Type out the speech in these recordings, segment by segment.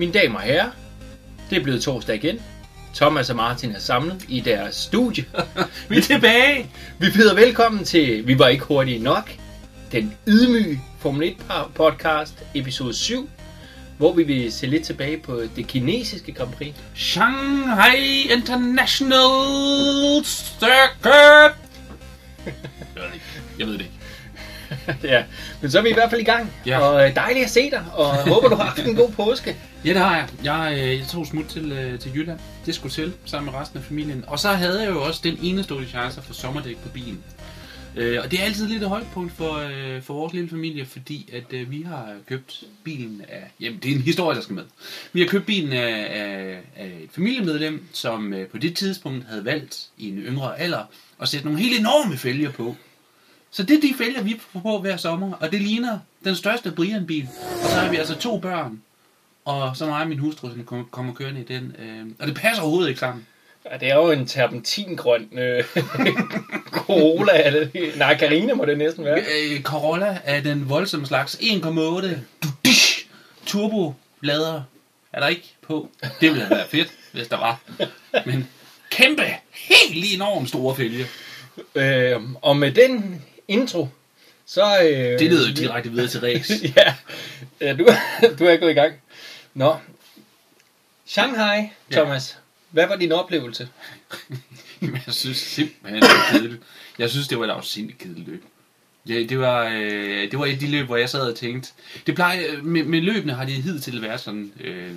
Mine damer og herrer, det er blevet torsdag igen. Thomas og Martin er samlet i deres studie. Vi er tilbage! Vi byder velkommen til Vi var ikke hurtige nok. Den ydmyge Formel 1 podcast, episode 7, hvor vi vil se lidt tilbage på det kinesiske Grand Prix. Shanghai International Circuit! Jeg ved det ikke. ja, men så er vi i hvert fald i gang. Ja. Og øh, dejligt at se dig, og håber, du har haft en god påske. Ja, det har jeg. Jeg, øh, jeg tog smut til, øh, til Jylland. Det skulle til, sammen med resten af familien. Og så havde jeg jo også den enestående chance for sommerdæk på bilen. Øh, og det er altid lidt et højdepunkt for, øh, for vores lille familie, fordi at øh, vi har købt bilen af... Jamen, det er en historie, der skal med. Vi har købt bilen af, af, af et familiemedlem, som øh, på det tidspunkt havde valgt i en yngre alder at sætte nogle helt enorme fælger på. Så det er de fælger, vi får på hver sommer, og det ligner den største Brian-bil. Og så har vi altså to børn, og så mig og min hustru, som kom- kommer kørende i den. Øh, og det passer overhovedet ikke sammen. Ja, det er jo en terpentingrøn øh, Corolla. Er det? Nej, Carina må det næsten være. Øh, Corolla er den voldsomme slags 1,8 dudish, turbo lader er der ikke på. Det ville have været fedt, hvis der var. Men kæmpe, helt enormt store fælge. Øh, og med den intro, så... Øh, Det leder jo direkte videre til race. ja, ja du, du er gået i gang. Nå. Shanghai, Ja. Thomas. Hvad var din oplevelse? Jeg synes simpelthen, det var kedeligt. Jeg synes, det var et afsindigt kedeligt løb. Ja, det var, øh, det var et af de løb, hvor jeg sad og tænkte... Det plejer, med, med løbene har det hidtil været sådan, øh,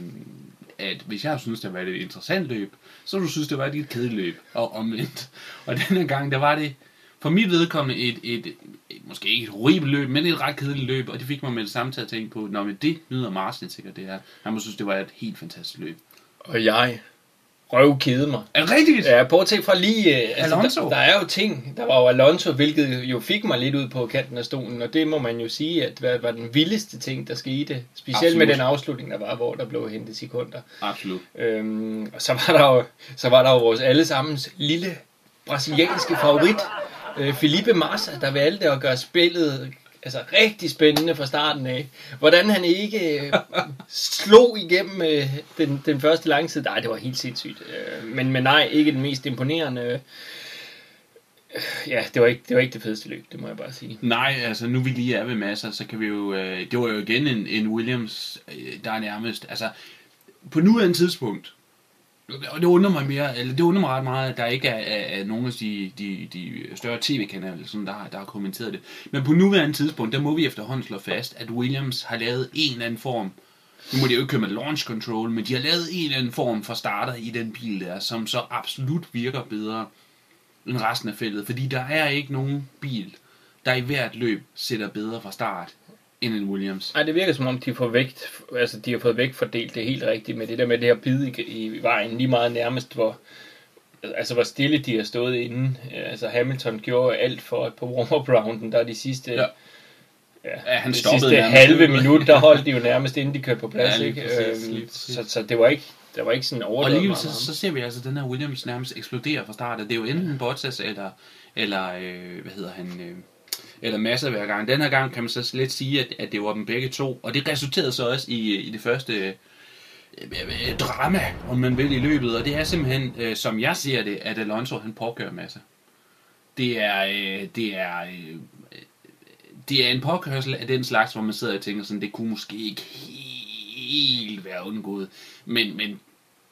at hvis jeg synes, det var et interessant løb, så du synes, det var et kedeligt løb, og omvendt. Og denne gang, der var det for mit vedkommende et, et, et, måske ikke et horribelt løb, men et ret kedeligt løb, og det fik mig med det samme til at tænke på, når men det nyder Martin sikkert det her. Han må synes, det var et helt fantastisk løb. Og jeg røv kede mig. Er det rigtigt? Ja, bortset fra lige... Øh, altså, Alonso. Der, der, er jo ting. Der var jo Alonso, hvilket jo fik mig lidt ud på kanten af stolen, og det må man jo sige, at hvad var den vildeste ting, der skete. Specielt Absolut. med den afslutning, der var, hvor der blev hentet sekunder. Absolut. Øhm, og så var der jo, så var der jo vores allesammens lille brasilianske favorit, øh, Felipe Massa, der valgte at gøre spillet altså, rigtig spændende fra starten af. Hvordan han ikke øh, slog igennem øh, den, den første lange tid. Nej, det var helt sindssygt. Øh, men, men nej, ikke den mest imponerende. Øh, ja, det var, ikke, det var ikke det fedeste løb, det må jeg bare sige. Nej, altså nu vi lige er ved masser, så kan vi jo... Øh, det var jo igen en, en Williams, øh, der er nærmest... Altså, på nuværende tidspunkt, og det undrer mig mere, eller det undrer mig ret meget, at der ikke er, er, er nogen af de, de, de større tv-kanaler, sådan, der, har- der har kommenteret det. Men på nuværende tidspunkt, der må vi efterhånden slå fast, at Williams har lavet en eller anden form, nu må de jo ikke køre med launch control, men de har lavet en eller anden form for starter i den bil der, som så absolut virker bedre end resten af feltet. Fordi der er ikke nogen bil, der i hvert løb sætter bedre fra start end en Williams. Nej, det virker som om, de får vægt, altså de har fået vægt fordelt det helt rigtigt med det der med det her bid i, i vejen, lige meget nærmest, hvor, altså hvor stille de har stået inden. Altså Hamilton gjorde alt for, at på warm-up rounden, der er de sidste, Ja. ja. Ja, han stoppede sidste nærmest. halve minut, der holdt de jo nærmest inden de kørte på plads, Ja, lige ikke? præcis, Øhm, lige præcis. så, så det var ikke, der var ikke sådan Og overdrevet alligevel meget. så, så ser vi altså den her Williams nærmest eksplodere fra start. og Det er jo enten Bottas eller, eller øh, hvad hedder han, øh, eller masser hver gang. Den her gang kan man så lidt sige, at, at det var dem begge to. Og det resulterede så også i, i det første øh, øh, drama, om man vil, i løbet. Og det er simpelthen, øh, som jeg ser det, at Alonso han påkører masser. Det er, øh, det er, øh, det er en påkørsel af den slags, hvor man sidder og tænker sådan, det kunne måske ikke helt være undgået. Men, men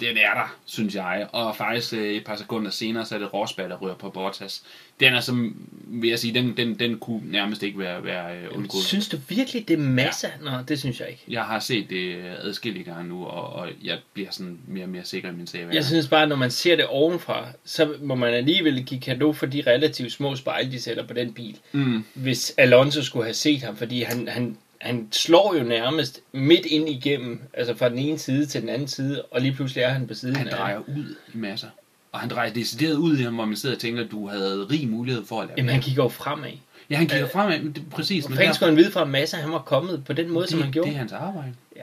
den er der, synes jeg. Og faktisk øh, et par sekunder senere, så er det Rosberg, der rører på Bottas. Den er som, vil jeg sige, den, den, den kunne nærmest ikke være, være øh, undgået. Synes du virkelig, det er masser? Ja. Nå, det synes jeg ikke. Jeg har set det øh, adskillige gange nu, og, og jeg bliver sådan mere og mere sikker i min sag. Jeg synes bare, når man ser det ovenfra, så må man alligevel give kado for de relativt små spejle, de sætter på den bil. Mm. hvis Alonso skulle have set ham, fordi han, han, han slår jo nærmest midt ind igennem, altså fra den ene side til den anden side, og lige pludselig er han på siden Han af drejer ud i masser. Og han drejer decideret ud i ham, hvor man sidder og tænker, at du havde rig mulighed for at lade Jamen, han kigger jo fremad. Ja, han kigger fremad, men det, præcis. Hvor fanden skulle han vide fra en masse, at han var kommet på den måde, som han det, gjorde? det er hans arbejde. Ja,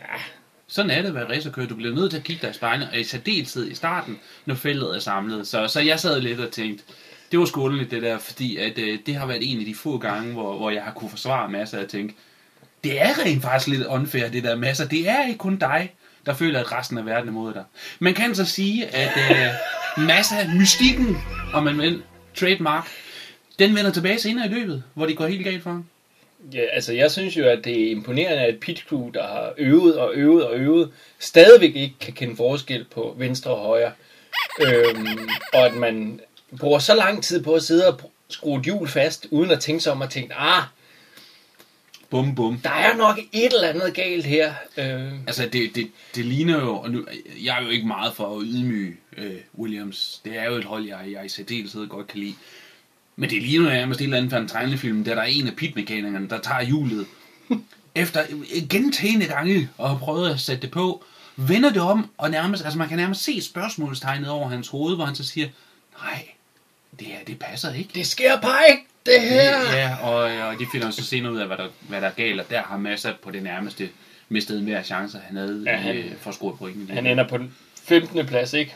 Sådan er det at være racerkører. Du bliver nødt til at kigge dig i spejlet, og i særdeleshed i starten, når feltet er samlet. Så, så jeg sad lidt og tænkte, det var skåleligt det der, fordi at, øh, det har været en af de få gange, hvor, hvor jeg har kunne forsvare masser af tænke, det er rent faktisk lidt unfair, det der masser. Det er ikke kun dig, der føler, at resten af verden er mod dig. Man kan så sige, at øh, af mystikken, om man vil, trademark, den vender tilbage senere i løbet, hvor det går helt galt for ham. Ja, altså jeg synes jo, at det er imponerende, at pit crew, der har øvet og øvet og øvet, stadigvæk ikke kan kende forskel på venstre og højre. Øhm, og at man bruger så lang tid på at sidde og skrue et hjul fast, uden at tænke sig om at tænke, ah, Bum, bum. der er nok et eller andet galt her. Øh, Altså, det, det, det ligner jo, og nu, jeg er jo ikke meget for at ydmyge øh, Williams. Det er jo et hold, jeg, jeg i særdeleshed godt kan lide. Men det ligner jo nærmest et eller andet fra en tegnefilm, der der er en af pitmekanikerne, der tager hjulet. Efter gentagende gange og har prøvet at sætte det på, vender det om, og nærmest, altså man kan nærmest se spørgsmålstegnet over hans hoved, hvor han så siger, nej, det her, det passer ikke. det sker bare ikke, det her! Ja, og, og de finder så senere ud af, hvad der, hvad der er galt, og der har masser på det nærmeste mistet enhver chance, han havde Ja, han- øh, for at score pointen. Han ender på den 15. plads, ikke?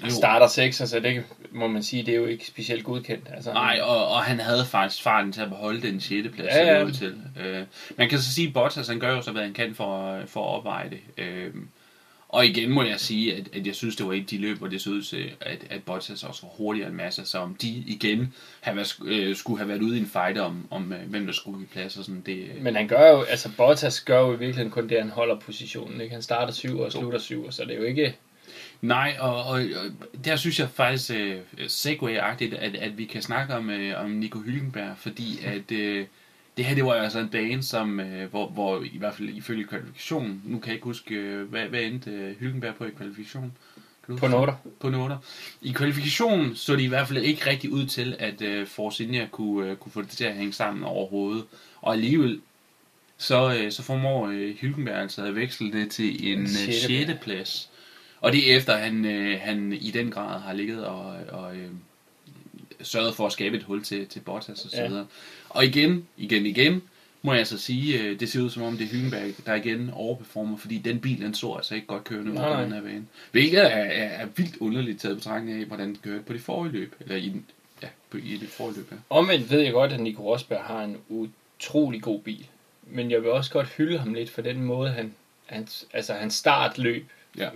Han Jo. starter 6, så det må man sige, det er jo ikke specielt godkendt. Altså, Nej, og, og han havde faktisk farten til at beholde den 6. plads, ja. ja. til. Øh, man kan så sige, at Bottas han gør jo så, hvad han kan for, for at opveje det. Øh, og igen må jeg sige, at, at jeg synes, det var et de løb, hvor det så ud til, at, at Bottas også var hurtigere end Massa, så om de igen have været, øh, skulle have været ude i en fight om, om øh, hvem der skulle give plads og sådan, det, Men han gør jo, altså Bottas gør jo i virkeligheden kun det, han holder positionen. Ikke? Han starter 7 og slutter 7, så det er jo ikke... Nej, og, og, og der synes jeg faktisk uh, segway-agtigt, at, at vi kan snakke om, uh, om Nico Hülkenberg, fordi at uh, det her, det var altså en bane, som, uh, hvor, hvor i hvert fald ifølge kvalifikationen, nu kan jeg ikke huske, uh, hvad, hvad endte uh, Hülkenberg på i kvalifikationen? På noter. På noter. I kvalifikationen så det i hvert fald ikke rigtig ud til, at uh, Force India kunne, uh, kunne få det til at hænge sammen overhovedet. Og alligevel, så, uh, så formår uh, Hülkenberg altså at veksle det til en uh, Sjette 6. plads. Og det er efter, at han, øh, han i den grad har ligget og, og øh, sørget for at skabe et hul til, til Bottas og så Ja. Og igen, igen, igen, må jeg så sige, øh, det ser ud som om det er Hülkenberg, der igen overperformer, fordi den bil, den så altså ikke godt kørende ud på den her bane. Hvilket er, er, er vildt underligt taget betragtning af, hvordan den kørte på det forrige løb, eller i, den, ja, på, i det forrige løb, ja. Omvendt ved jeg godt, at Nico Rosberg har en utrolig god bil. Men jeg vil også godt hylde ham lidt for den måde, han, hans, altså hans startløb. Ja. Øh,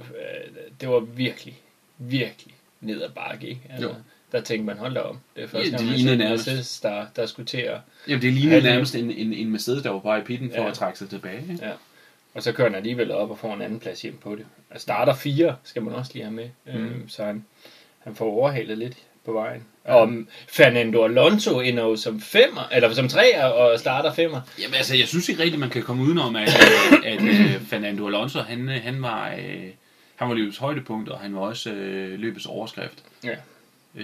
Det var virkelig, virkelig ned ad bakke, ikke? Altså, Jo. Der tænkte man, hold da om. Det er første Ja, gang, det man ser en nærmest. Mercedes, der, der skulle til at... Jamen, det det- nærmest en, en, en Mercedes, der var bare i pitten for Ja. at trække sig tilbage. Ikke? Ja. Og så kører han alligevel op og får en anden plads hjem på det. Og starter fire, skal man også lige have med. Mm. Øhm, så han, han får overhalet lidt på vejen. Ja. Og Fernando Alonso ender jo som femmer, eller som treer og starter femmer. Jamen altså, jeg synes ikke rigtigt, man kan komme udenom, at, at, at uh, Fernando Alonso, han, øh, han var... Uh, han var løbets højdepunkt, og han var også uh, løbets overskrift. Ja. Uh,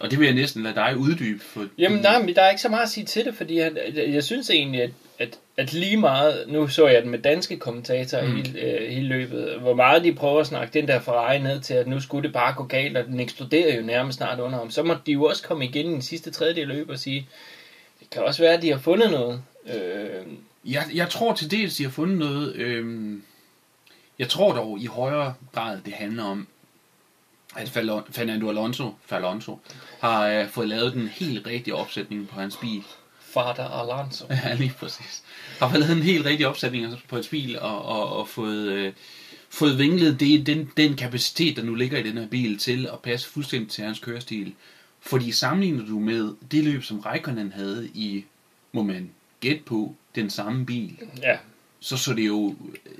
og det vil jeg næsten lade dig uddybe. For, Jamen nej, men der er ikke så meget at sige til det, fordi han, jeg synes egentlig, at, at, at lige meget, nu så jeg den med danske kommentatorer mm. Hele, øh, hele løbet, hvor meget de prøver at snakke den der Ferrari ned til, at nu skulle det bare gå galt, og den eksploderer jo nærmest snart under ham. Så må de jo også komme igen i den sidste tredjedel løbet og sige, det kan også være, at de har fundet noget. Øh, Jeg, jeg tror til dels, de har fundet noget... Øhm, jeg tror dog i højere grad, det handler om, at Fernando Alonso, Alonso har øh, fået lavet den helt rigtige opsætning på hans bil. Fader Alonso. Ja, lige præcis. Har fået lavet en helt rigtig opsætning på hans bil, og, og, og fået, øh, fået vinklet det, den, den kapacitet, der nu ligger i den her bil, til at passe fuldstændig til hans kørestil. Fordi sammenligner du med det løb, som Raikkonen havde i, må man gætte på, den samme bil, Ja, så så det jo øh,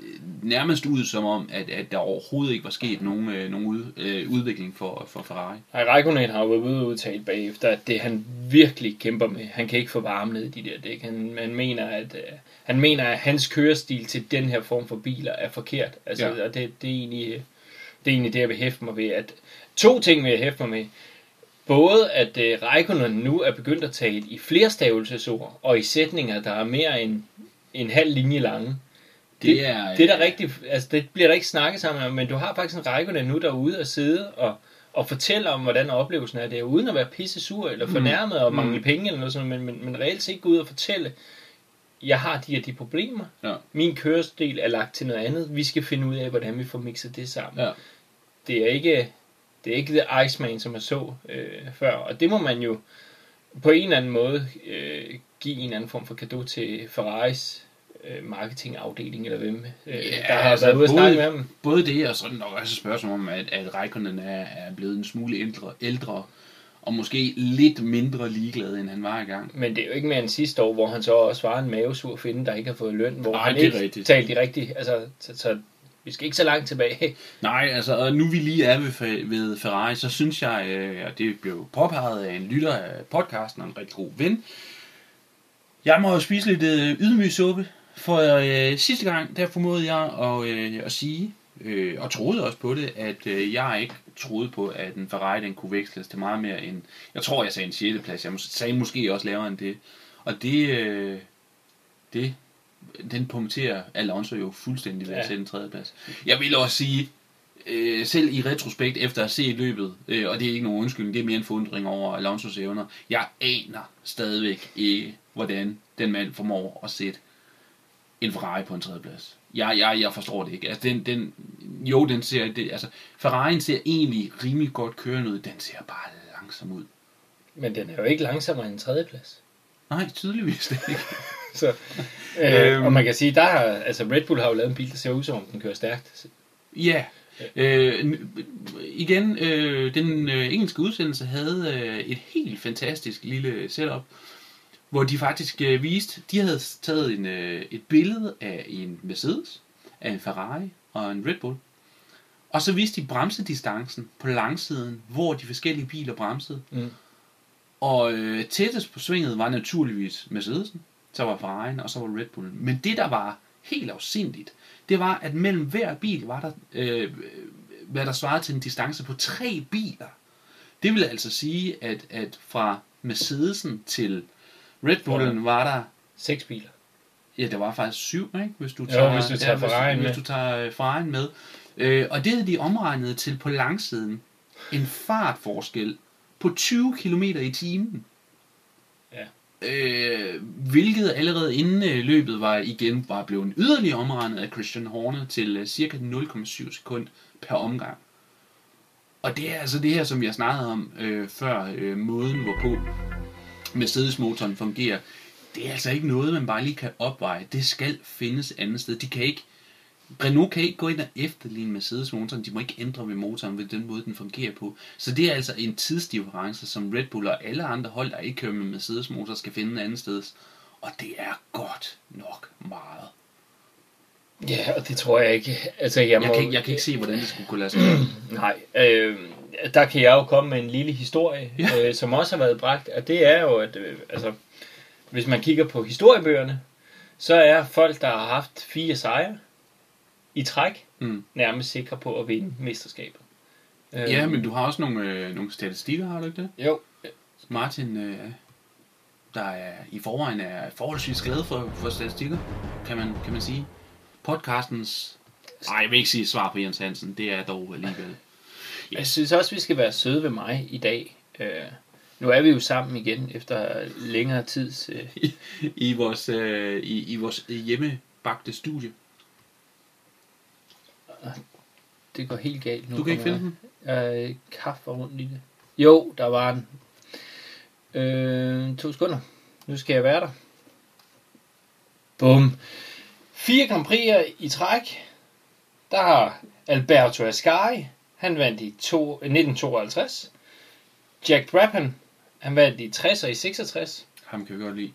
nærmest ud som om, at, at der overhovedet ikke var sket nogen, øh, nogen ud, øh, udvikling for, for Ferrari. Ej, Raikkonen har jo ude udtalt bagefter, at det han virkelig kæmper med, han kan ikke få varme ned i de der dæk. Han, han, mener, at, øh, han mener, at hans kørestil til den her form for biler er forkert. Altså, Ja. og det, det, er egentlig, det er egentlig det, jeg vil hæfte mig ved. At, to ting vil jeg hæfte mig med. Både at øh, Raikkonen nu er begyndt at tale i flerstavelsesord, og i sætninger, der er mere end en halv linje lange. Det, er, det er der rigtig, altså det bliver der ikke snakket sammen om, men du har faktisk en række nu derude at sidde og, og fortælle om, hvordan oplevelsen er det, uden at være pisse sur eller fornærmet og mangle Mm. penge eller noget sådan, men, men, men reelt set gå ud og fortælle, jeg har de og de problemer, Ja. min kørestil er lagt til noget andet, vi skal finde ud af, hvordan vi får mixet det sammen. Ja. Det er ikke, det er ikke The Iceman, som jeg så øh, før, og det må man jo på en eller anden måde øh, give en anden form for gave til Ferraris øh, marketingafdeling, eller hvem, øh, Ja, der har altså, været ude både- med dem. Både det, og så det nok også spørgsmål om, at, at Raikkonen er, er blevet en smule ældre, ældre, og måske lidt mindre ligeglad, end han var i gang. Men det er jo ikke mere end sidste år, hvor han så også var en mavesur finde, der ikke har fået løn, hvor Nej, han ikke rigtigt. talte de rigtige. Altså, så, så vi skal ikke så langt tilbage. Nej, altså, og nu vi lige er ved, ved Ferrari, så synes jeg, øh, og det blev påpeget af en lytter af podcasten og en rigtig god ven, jeg må jo spise lidt øh, ydmyg suppe, for øh, sidste gang, der formåede jeg at, øh, at sige, øh, og troede også på det, at øh, jeg ikke troede på, at en Ferrari den kunne veksles til meget mere end, jeg tror jeg sagde en 6. plads, jeg sagde måske også lavere end det, og det, øh, det den punkterer Alonso jo fuldstændig ved at Ja. sætte en tredje plads. Jeg vil også sige, øh, selv i retrospekt efter at se løbet, øh, og det er ikke nogen undskyldning, det er mere en forundring over Alonsos evner, jeg aner stadigvæk ikke, hvordan den mand formår at sætte en Ferrari på en tredje plads. Jeg, jeg, jeg forstår det ikke. Altså, den, den, jo, den ser, det, altså, Ferrari'en ser egentlig rimelig godt kørende ud, den ser bare langsom ud. Men den er jo ikke langsommere end en tredjeplads. Nej, tydeligvis det ikke. Så, øh, Øhm. og man kan sige, der har, altså Red Bull har jo lavet en bil, der ser ud som om den kører stærkt. Ja. Øh, igen, øh, den øh, engelske udsendelse havde øh, et helt fantastisk lille setup, hvor de faktisk øh, viste, de havde taget en, øh, et billede af en Mercedes, af en Ferrari og en Red Bull, og så viste de bremsedistancen på langsiden, hvor de forskellige biler bremsede. Mm. Og øh, tættest på svinget var naturligvis Mercedesen, så var Ferrari'en, og så var Red Bullen. Men det, der var helt afsindigt, det var, at mellem hver bil var der, øh, hvad der svarede til en distance på tre biler. Det vil altså sige, at, at fra Mercedesen til Red Bullen var der, Seks biler. ja, der var faktisk syv, ikke? Hvis du Jo, tager, hvis du tager ja, Ferrari'en med. hvis du tager øh, Ferrari'en med. Øh, og det havde de omregnet til på langsiden en fartforskel på 20 km i timen. Øh, hvilket allerede inden øh, løbet var igen var blevet yderligere omregnet af Christian Horner til øh, cirka 0,7 sekund per omgang. Og det er altså det her, som jeg snakkede om øh, før, øh, måden hvorpå Mercedes-motoren fungerer. Det er altså ikke noget, man bare lige kan opveje. Det skal findes andet sted. De kan ikke, Renault kan ikke gå ind og efterligne Mercedes-motoren. De må ikke ændre ved motoren ved den måde, den fungerer på. Så det er altså en tidsdifference, som Red Bull og alle andre hold, der ikke kører med Mercedes-motor, skal finde andet sted. Og det er godt nok meget. Ja, og det tror jeg ikke. Altså, jeg, må, Jeg kan, ikke, jeg kan ikke se, hvordan det skulle kunne lade sig gøre. Nej, øh, der kan jeg jo komme med en lille historie, ja. øh, som også har været bragt, og det er jo, at øh, altså, hvis man kigger på historiebøgerne, så er folk, der har haft fire sejre i træk, Mm. nærmest sikre på at vinde mesterskabet. Ja, men du har også nogle, øh, nogle statistikker, har du ikke det? Jo, Martin, øh, der er i forvejen er forholdsvis glad for, for statistikker, kan man, kan man sige. Podcastens... Nej, jeg vil ikke sige svar på Jens Hansen, det er dog alligevel. jeg synes også, vi skal være søde ved mig i dag. Øh, nu er vi jo sammen igen efter længere tids... Øh, I, i, vores, øh, i, i vores hjemmebagte studie. Det går helt galt nu. Du kan ikke finde den? Øh, kaffe rundt i det. Jo, der var den. Øh, to sekunder. Nu skal jeg være der. Bum. Fire Grand Prix'er i træk. Der har Alberto Ascari. Han vandt i to, 1952. Jack Brabham. Han vandt i 60 og i 66. Ham kan vi godt lide.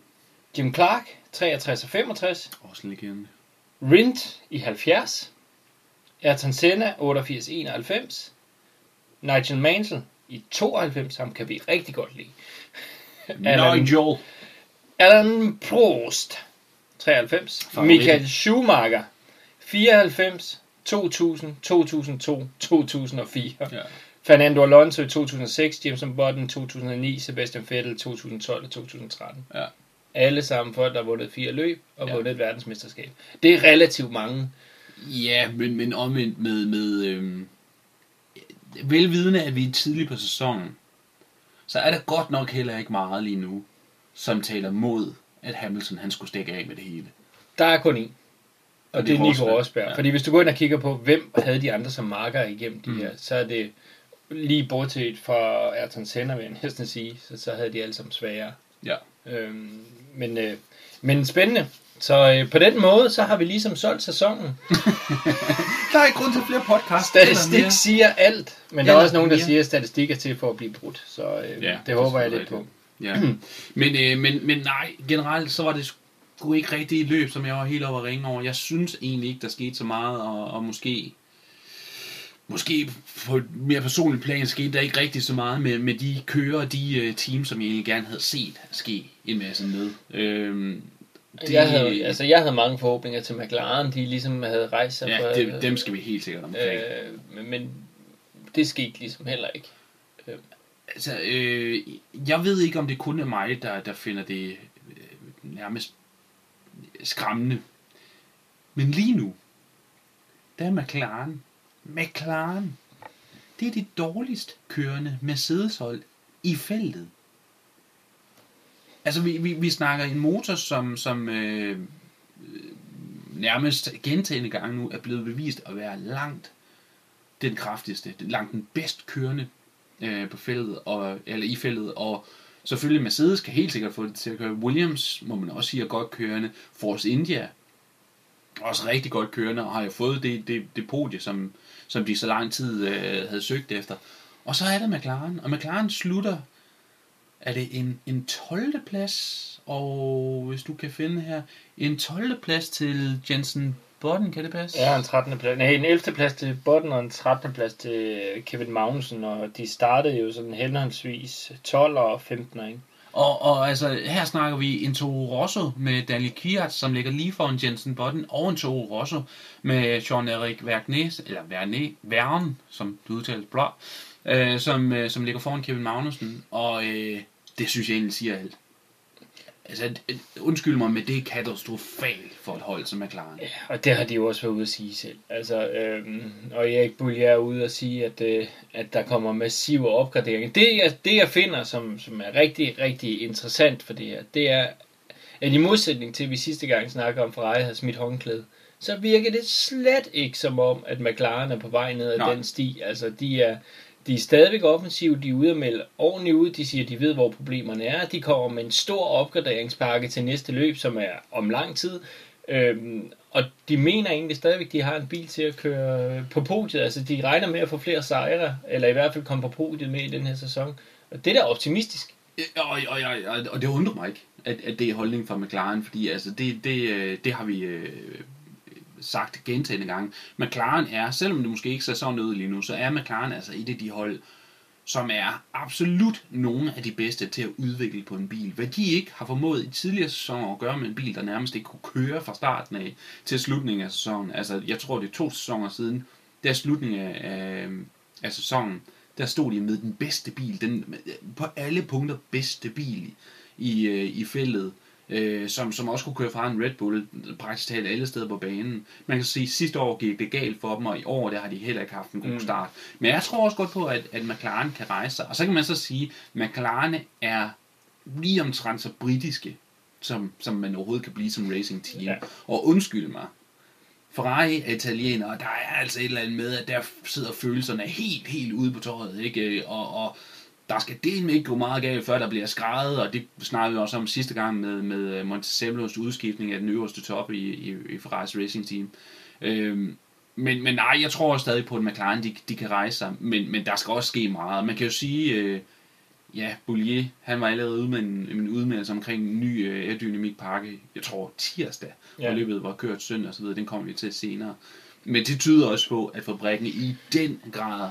Jim Clark. 63 og 65. Også en legende. Rindt i 70. Ayrton Senna 88 91. Nigel Mansell i 92, ham kan vi rigtig godt lide. Alan- Nigel. Alan Prost 93. Favoritten. Michael Schumacher 94, 2000, 2002, 2004. Ja. Fernando Alonso i 2006, Jameson Button 2009, Sebastian Vettel 2012 og 2013. Ja. Alle sammen folk, der har vundet fire løb og Ja. vundet et verdensmesterskab. Det er relativt mange. Ja, men, men omvendt med, med øhm, velvidende, at vi er tidligt på sæsonen, så er der godt nok heller ikke meget lige nu, som taler mod, at Hamilton han skulle stikke af med det hele. Der er kun én. Og, Og det, det er Nico Rosberg. Ja. Fordi hvis du går ind og kigger på, hvem havde de andre som marker igennem de Mm. her, så er det lige bortset fra Ayrton Senna, vil jeg næsten sige, så, så havde de alle sammen sværere. Ja. Øhm, men, øh, men spændende. Så øh, på den måde, så har vi ligesom solgt sæsonen. Der er ikke grund til flere podcasts. Statistik siger alt, men der er også nogen, der mere. siger, at statistik er til for at blive brudt. Så øh, Ja, det håber jeg er lidt på. Ja. Men, øh, men, men nej, generelt så var det sgu ikke rigtig et løb, som jeg var helt oppe at ringe over. Jeg synes egentlig ikke, der skete så meget, og, og måske måske på et mere personligt plan skete der ikke rigtig så meget med, med de kører og de øh, teams, som jeg egentlig gerne havde set ske en masse med. Øhm, Det, jeg, havde, altså, jeg havde mange forhåbninger til McLaren, de ligesom havde rejst sig ja, for, det, dem skal vi helt sikkert omkring. øh, men- det skete ligesom heller ikke. Altså, øh, jeg ved ikke, om det kun er mig, der, der finder det øh, nærmest skræmmende. Men lige nu, der er McLaren. McLaren. Det er det dårligst kørende Mercedes-hold i feltet. Altså, vi, vi, vi snakker en motor, som, som øh, nærmest gentagende gange nu er blevet bevist at være langt den kraftigste, langt den bedst kørende øh, på feltet, og, eller i feltet, og selvfølgelig Mercedes kan helt sikkert få det til at køre. Williams, må man også sige, er godt kørende. Force India, også rigtig godt kørende, og har jo fået det, det, det podie, som, som de så lang tid øh, havde søgt efter. Og så er der McLaren, og McLaren slutter, er det en, en 12. plads, og hvis du kan finde her, en 12. plads til Jensen Button, kan det passe? Ja, en 13. plads. Nej, en 11. plads til Botten og en 13. plads til Kevin Magnussen, og de startede jo sådan henholdsvis 12 og 15, ikke? Og, og altså, her snakker vi en Toro Rosso med Daniel Kiat, som ligger lige foran Jensen Button, og en Toro Rosso med Jean-Eric Vergnes, eller Verne, Verne, som du udtaler blå, øh, som, øh, som ligger foran Kevin Magnussen, og øh, det synes jeg egentlig siger alt. Altså, undskyld mig, men det er katastrofalt for et hold som McLaren. Ja, og det har de jo også været ude at sige selv. Altså, øhm, og Erik Bullier er ude at sige, at, øh, at der kommer massive opgraderinger. Det, jeg, det jeg finder, som, som er rigtig, rigtig interessant for det her, det er, at i modsætning til, at vi sidste gang snakkede om, Ferrari havde smidt håndklæde, så virker det slet ikke som om, at McLaren er på vej ned ad Nej. den sti. Altså, de er, de er stadigvæk offensive, de er ude og melde ordentligt ud, de siger, at de ved, hvor problemerne er, de kommer med en stor opgraderingspakke til næste løb, som er om lang tid, øhm, og de mener egentlig stadigvæk, at de har en bil til at køre på podiet, altså de regner med at få flere sejre, eller i hvert fald komme på podiet med i den her sæson, og det er da optimistisk. Og, og, og, og, og det undrer mig ikke, at, at det er holdningen fra McLaren, fordi altså, det, det, øh, det har vi øh, sagt gentagende gange. McLaren er, selvom det måske ikke ser sådan ud lige nu, så er McLaren altså et af de hold, som er absolut nogle af de bedste til at udvikle på en bil. Hvad de ikke har formået i tidligere sæsoner at gøre med en bil, der nærmest ikke kunne køre fra starten af til slutningen af sæsonen. Altså, jeg tror, det er to sæsoner siden, der slutningen af, af, sæsonen, der stod de med den bedste bil, den på alle punkter bedste bil i, øh, i feltet, øh, som, som også kunne køre fra en Red Bull praktisk talt alle steder på banen. Man kan sige, at sidste år gik det galt for dem, og i år der har de heller ikke haft en god Mm. start. Men jeg tror også godt på, at, at McLaren kan rejse sig. Og så kan man så sige, at McLaren er lige omtrent så britiske, som, som man overhovedet kan blive som racing team. Ja. Og undskyld mig, Ferrari er italiener, og der er altså et eller andet med, at der sidder følelserne helt, helt ude på tøjet, ikke? Og, og der skal det ikke gå meget galt, før der bliver skrevet, og det snakkede vi også om sidste gang med, med Montezemlos udskiftning af den øverste top i, i, i Ferraris racing team. Øhm, men, men nej, jeg tror stadig på, at McLaren de, de kan rejse sig, men, men der skal også ske meget. Man kan jo sige, øh, ja, Boulier, han var allerede ude med en, en udmeldelse omkring en ny øh, aerodynamikpakke, jeg tror tirsdag, ja. Og løbet var kørt søndag videre, den kommer vi til senere. Men det tyder også på, at fabrikken i den grad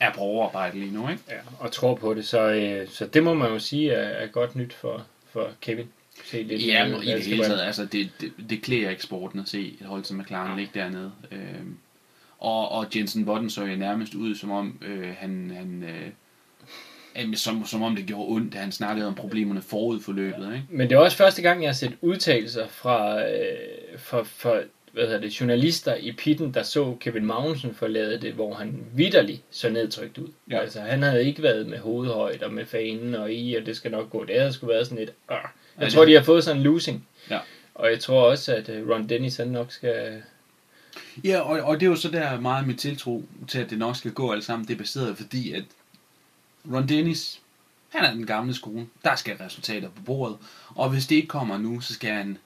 er på overarbejde lige nu, ikke? Ja, og tror på det, så, øh, så det må man jo sige er, er godt nyt for, for Kevin. Se lidt Ja, men i det hele taget, altså det, det, det klæder eksporten at se et hold som McLaren ligge dernede. Øhm, og, og Jensen Button så jo nærmest ud, som om øh, han, han øh, som, som om det gjorde ondt, da han snakkede om problemerne forud for løbet, ikke? Men det er også første gang, jeg har set udtalelser fra, øh, fra, fra hvad hedder det, journalister i pitten, der så Kevin Magnussen forlade det, hvor han vidderligt så nedtrykt ud. Ja. Altså, han havde ikke været med hovedhøjde og med fanen og i, og det skal nok gå. Det havde sgu været sådan et... Øh. Jeg Ja, tror, det- de har fået sådan en losing. Ja. Og jeg tror også, at øh, Ron Dennis han nok skal... Ja, og, og det er jo så der meget mit tiltro til, at det nok skal gå alt sammen. Det er baseret fordi, at Ron Dennis, han er den gamle skole. Der skal resultater på bordet. Og hvis det ikke kommer nu, så skal han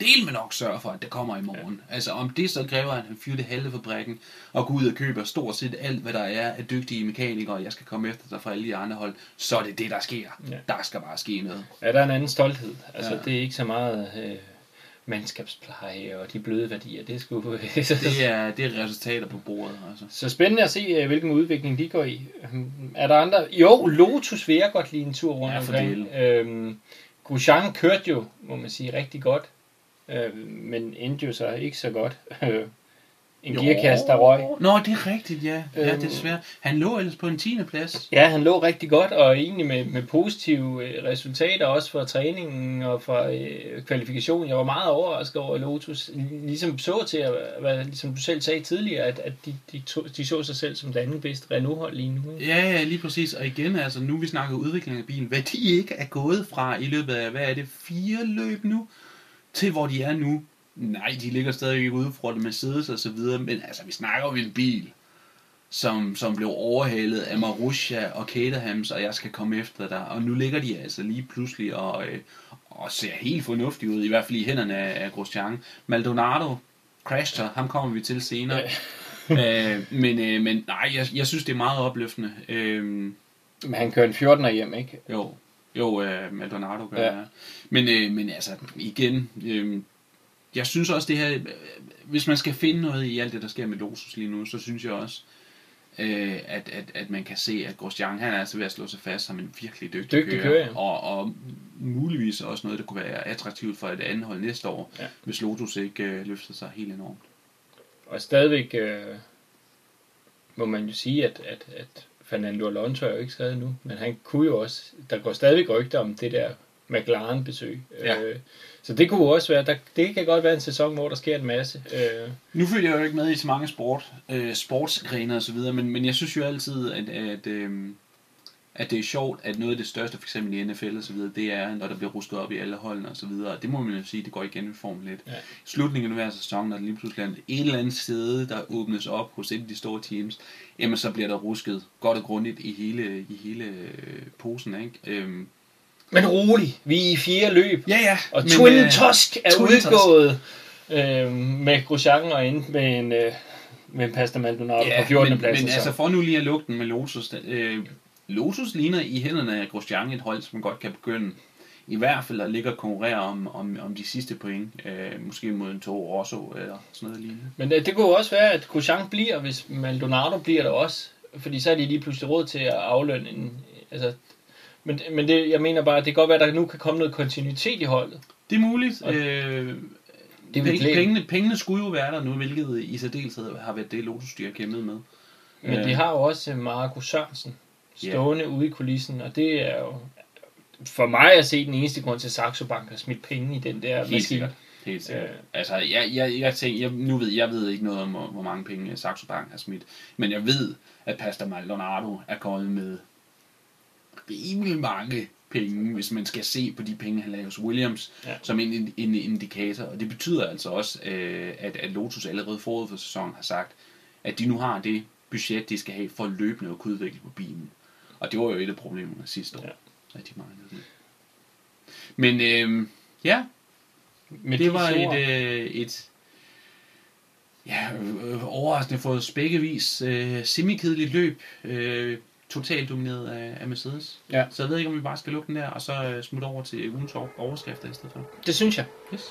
del med nok sørge for, at det kommer i morgen. Ja. Altså om det så kræver, at han fylder halve fabrikken og går ud og køber stort set alt, hvad der er af dygtige mekanikere, og jeg skal komme efter dig fra alle de andre hold, så er det det, der sker. Ja. Der skal bare ske noget. Ja, der er en anden stolthed. Altså, Ja. det er ikke så meget øh, mandskabspleje og de bløde værdier. Det er sgu... Det er, det er resultater på bordet. Altså. Så spændende at se, øh, hvilken udvikling de går i. Øhm, Er der andre? Jo, Lotus vil jeg godt lige en tur rundt Ja, omkring. Øhm, Grosjean kørte jo, må man sige, rigtig godt. Øh, men endte jo så ikke så godt. Øh, en gearkasse, der røg. Nå, det er rigtigt, ja. Ja, Øhm. desværre. Han lå ellers på en 10. plads. Ja, han lå rigtig godt, og egentlig med, med positive øh, resultater, også for træningen og for øh, kvalifikation. Jeg var meget overrasket over, at Lotus ligesom så til, at være, ligesom du selv sagde tidligere, at, at de, de, to, de så sig selv som det andet bedste Renault-hold lige nu. ikke? Ja, ja, lige præcis. Og igen, altså nu vi snakker udvikling af bilen, hvad de ikke er gået fra i løbet af, hvad er det, fire løb nu, til hvor de er nu. Nej, de ligger stadig ude fra det Mercedes og så videre, men altså, vi snakker om en bil, som, som blev overhalet af Marussia og Caterhams, og jeg skal komme efter dig. Og nu ligger de altså lige pludselig og, øh, og ser helt fornuftige ud, i hvert fald i hænderne af, Grosjean. Maldonado crasher, ham kommer vi til senere. øh, men, øh, men nej, jeg, jeg synes, det er meget opløftende. Øh, Men han kører en 14'er hjem, ikke? jo, jo øh, Maldonado gør Ja. ja. Men, øh, men altså, igen, øh, jeg synes også det her, øh, hvis man skal finde noget i alt det, der sker med Lotus lige nu, så synes jeg også, øh, at, at, at man kan se, at Grosjean, han er altså ved at slå sig fast som en virkelig dygtig, Dygtig kører, ja. og, og muligvis også noget, der kunne være attraktivt for et andet hold næste år, Ja. hvis Lotus ikke øh, løfter sig helt enormt. Og stadigvæk øh, må man jo sige, at, at, at Fernando Alonso er jo ikke skadet nu, men han kunne jo også, der går stadigvæk rygter om det der McLaren-besøg. Ja. Øh, så det kunne også være, der, det kan godt være en sæson, hvor der sker en masse. Øh, Nu følger jeg jo ikke med i så mange sport, øh, sportsgrene og så videre, men, men jeg synes jo altid, at, at, øh, at det er sjovt, at noget af det største, for eksempel i NFL og så videre, det er, når der bliver rusket op i alle holdene og så videre. Og det må man jo sige, det går igen i Formel 1. Ja. Slutningen af hver sæson, når der lige pludselig er et eller andet sted, der åbnes op hos et af de store teams, jamen så bliver der rusket godt og grundigt i hele, i hele øh, posen, ikke? Øhm, men rolig, vi er i fjerde løb, ja, ja. og men, Twin øh, Tusk er Twin Tusk. udgået øh, med Grosjean og ind med en, øh, med en Pasta Maldonado på 14. men, pladsen. men altså for nu lige at lukke den med Lotus. Øh, Lotus ligner i hænderne af Grosjean et hold, som godt kan begynde i hvert fald at ligge og konkurrere om, om, om de sidste point. Øh, måske mod en Toro Rosso eller sådan noget lignende. Men øh, det kunne også være, at Grosjean bliver, hvis Maldonado bliver der også. Fordi så er de lige pludselig råd til at aflønne en... Altså, men men det, jeg mener bare, at det kan godt være, at der nu kan komme noget kontinuitet i holdet. Det er muligt. Og- Øh, Det vil penge, pengene, pengene skulle jo være der nu, hvilket i særdeleshed har været det, Lotus de har kæmpet med. Men Øh. de har jo også øh, Marco Sørensen stående ude i kulissen, og det er jo for mig at se den eneste grund til, at Saxo Bank har smidt penge i den der Helt maskine. sikkert. Helt sikkert. Øh. Altså, jeg, jeg, jeg tænker, jeg, nu ved jeg ved ikke noget om, hvor mange penge Saxo Bank har smidt, men jeg ved, at Pastor Maldonado er kommet med rimelig mange penge, hvis man skal se på de penge, han lavede hos Williams, Ja. som en, en indikator. Og det betyder altså også, øh, at, at Lotus allerede forud for sæsonen har sagt, at de nu har det budget, de skal have for løbende at kunne udvikle på bilen. Og det var jo et af problemerne sidste år. Ja. Rigtig mange af det. Men øh, ja, Med det de var et, øh, et ja, øh, overraskende for spækkevis øh, semikedeligt løb, øh, totalt domineret af, af Mercedes. Ja. Så jeg ved ikke, om vi bare skal lukke den der, og så øh, smutte over til ugens over- overskrifter i stedet for. Det synes jeg. Yes.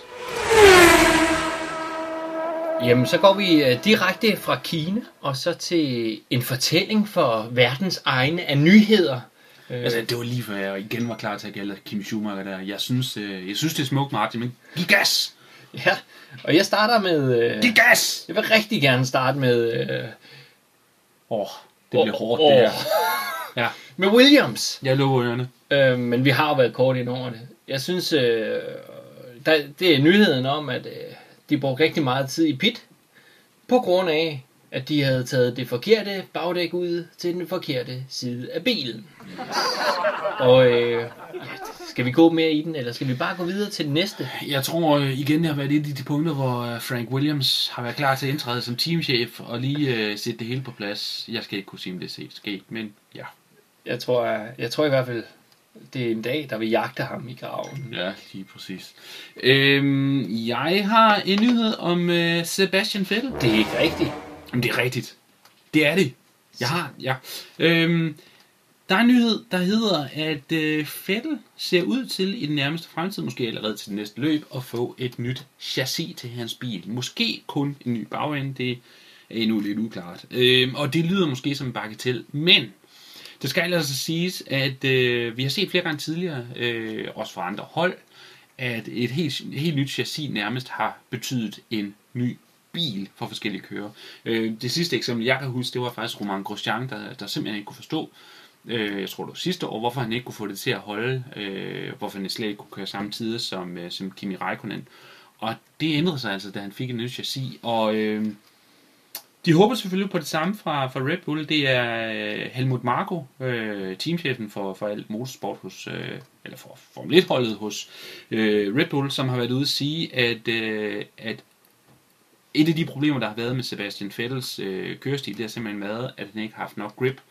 Jamen, så går vi øh, direkte fra Kina, og så til en fortælling for verdens egne af nyheder. Øh, Altså, det var lige før jeg igen var klar til at gælde Kim Schumacher der. Jeg synes, øh, jeg synes det er smukt, Martin, men giv gas! ja, og jeg starter med... Øh, Giv gas! jeg vil rigtig gerne starte med... Øh, Åh, oh, det bliver åh, hårdt, åh, det her. Ja, Med Williams. jeg lukker ørerne. Øh, men vi har jo været kort ind over det. Jeg synes, øh, der, det er nyheden om, at øh, de brugte rigtig meget tid i pit, på grund af, at de havde taget det forkerte bagdæk ud til den forkerte side af bilen. Og øh, ja, skal vi gå mere i den, eller skal vi bare gå videre til den næste? Jeg tror øh, igen, det har været et af de punkter, hvor øh, Frank Williams har været klar til at indtræde som teamchef og lige øh, sætte det hele på plads. Jeg skal ikke kunne sige, om det er sket, men ja. Jeg tror, jeg, jeg tror i hvert fald, det er en dag, der vil jagte ham i graven. Ja, lige præcis. Øhm, jeg har en nyhed om øh, Sebastian Vettel. Det er ikke rigtigt. Jamen, det er rigtigt. Det er det. Jeg har, ja. Øhm, der er en nyhed, der hedder, at øh, Vettel ser ud til i den nærmeste fremtid, måske allerede til det næste løb, at få et nyt chassis til hans bil. Måske kun en ny bagende, det er endnu lidt uklart. Øhm, og det lyder måske som en bagatell, men det skal altså siges, at øh, vi har set flere gange tidligere, øh, også fra andre hold, at et helt, helt nyt chassis nærmest har betydet en ny bil for forskellige kører. Øh, det sidste eksempel, jeg kan huske, det var faktisk Romain Grosjean, der, der simpelthen ikke kunne forstå, øh, jeg tror det var sidste år, hvorfor han ikke kunne få det til at holde, øh, hvorfor han slet ikke kunne køre samme tider som, øh, som Kimi Raikkonen. Og det ændrede sig altså, da han fik en ny chassis, og øh, de håber selvfølgelig på det samme fra, fra Red Bull. Det er øh, Helmut Marko, øh, teamchefen for, for alt motorsport hos, øh, eller for Formel 1-holdet hos øh, Red Bull, som har været ude at sige, at, øh, at et af de problemer, der har været med Sebastian Vettels øh, kørestil, det har simpelthen været, at han ikke har haft nok grip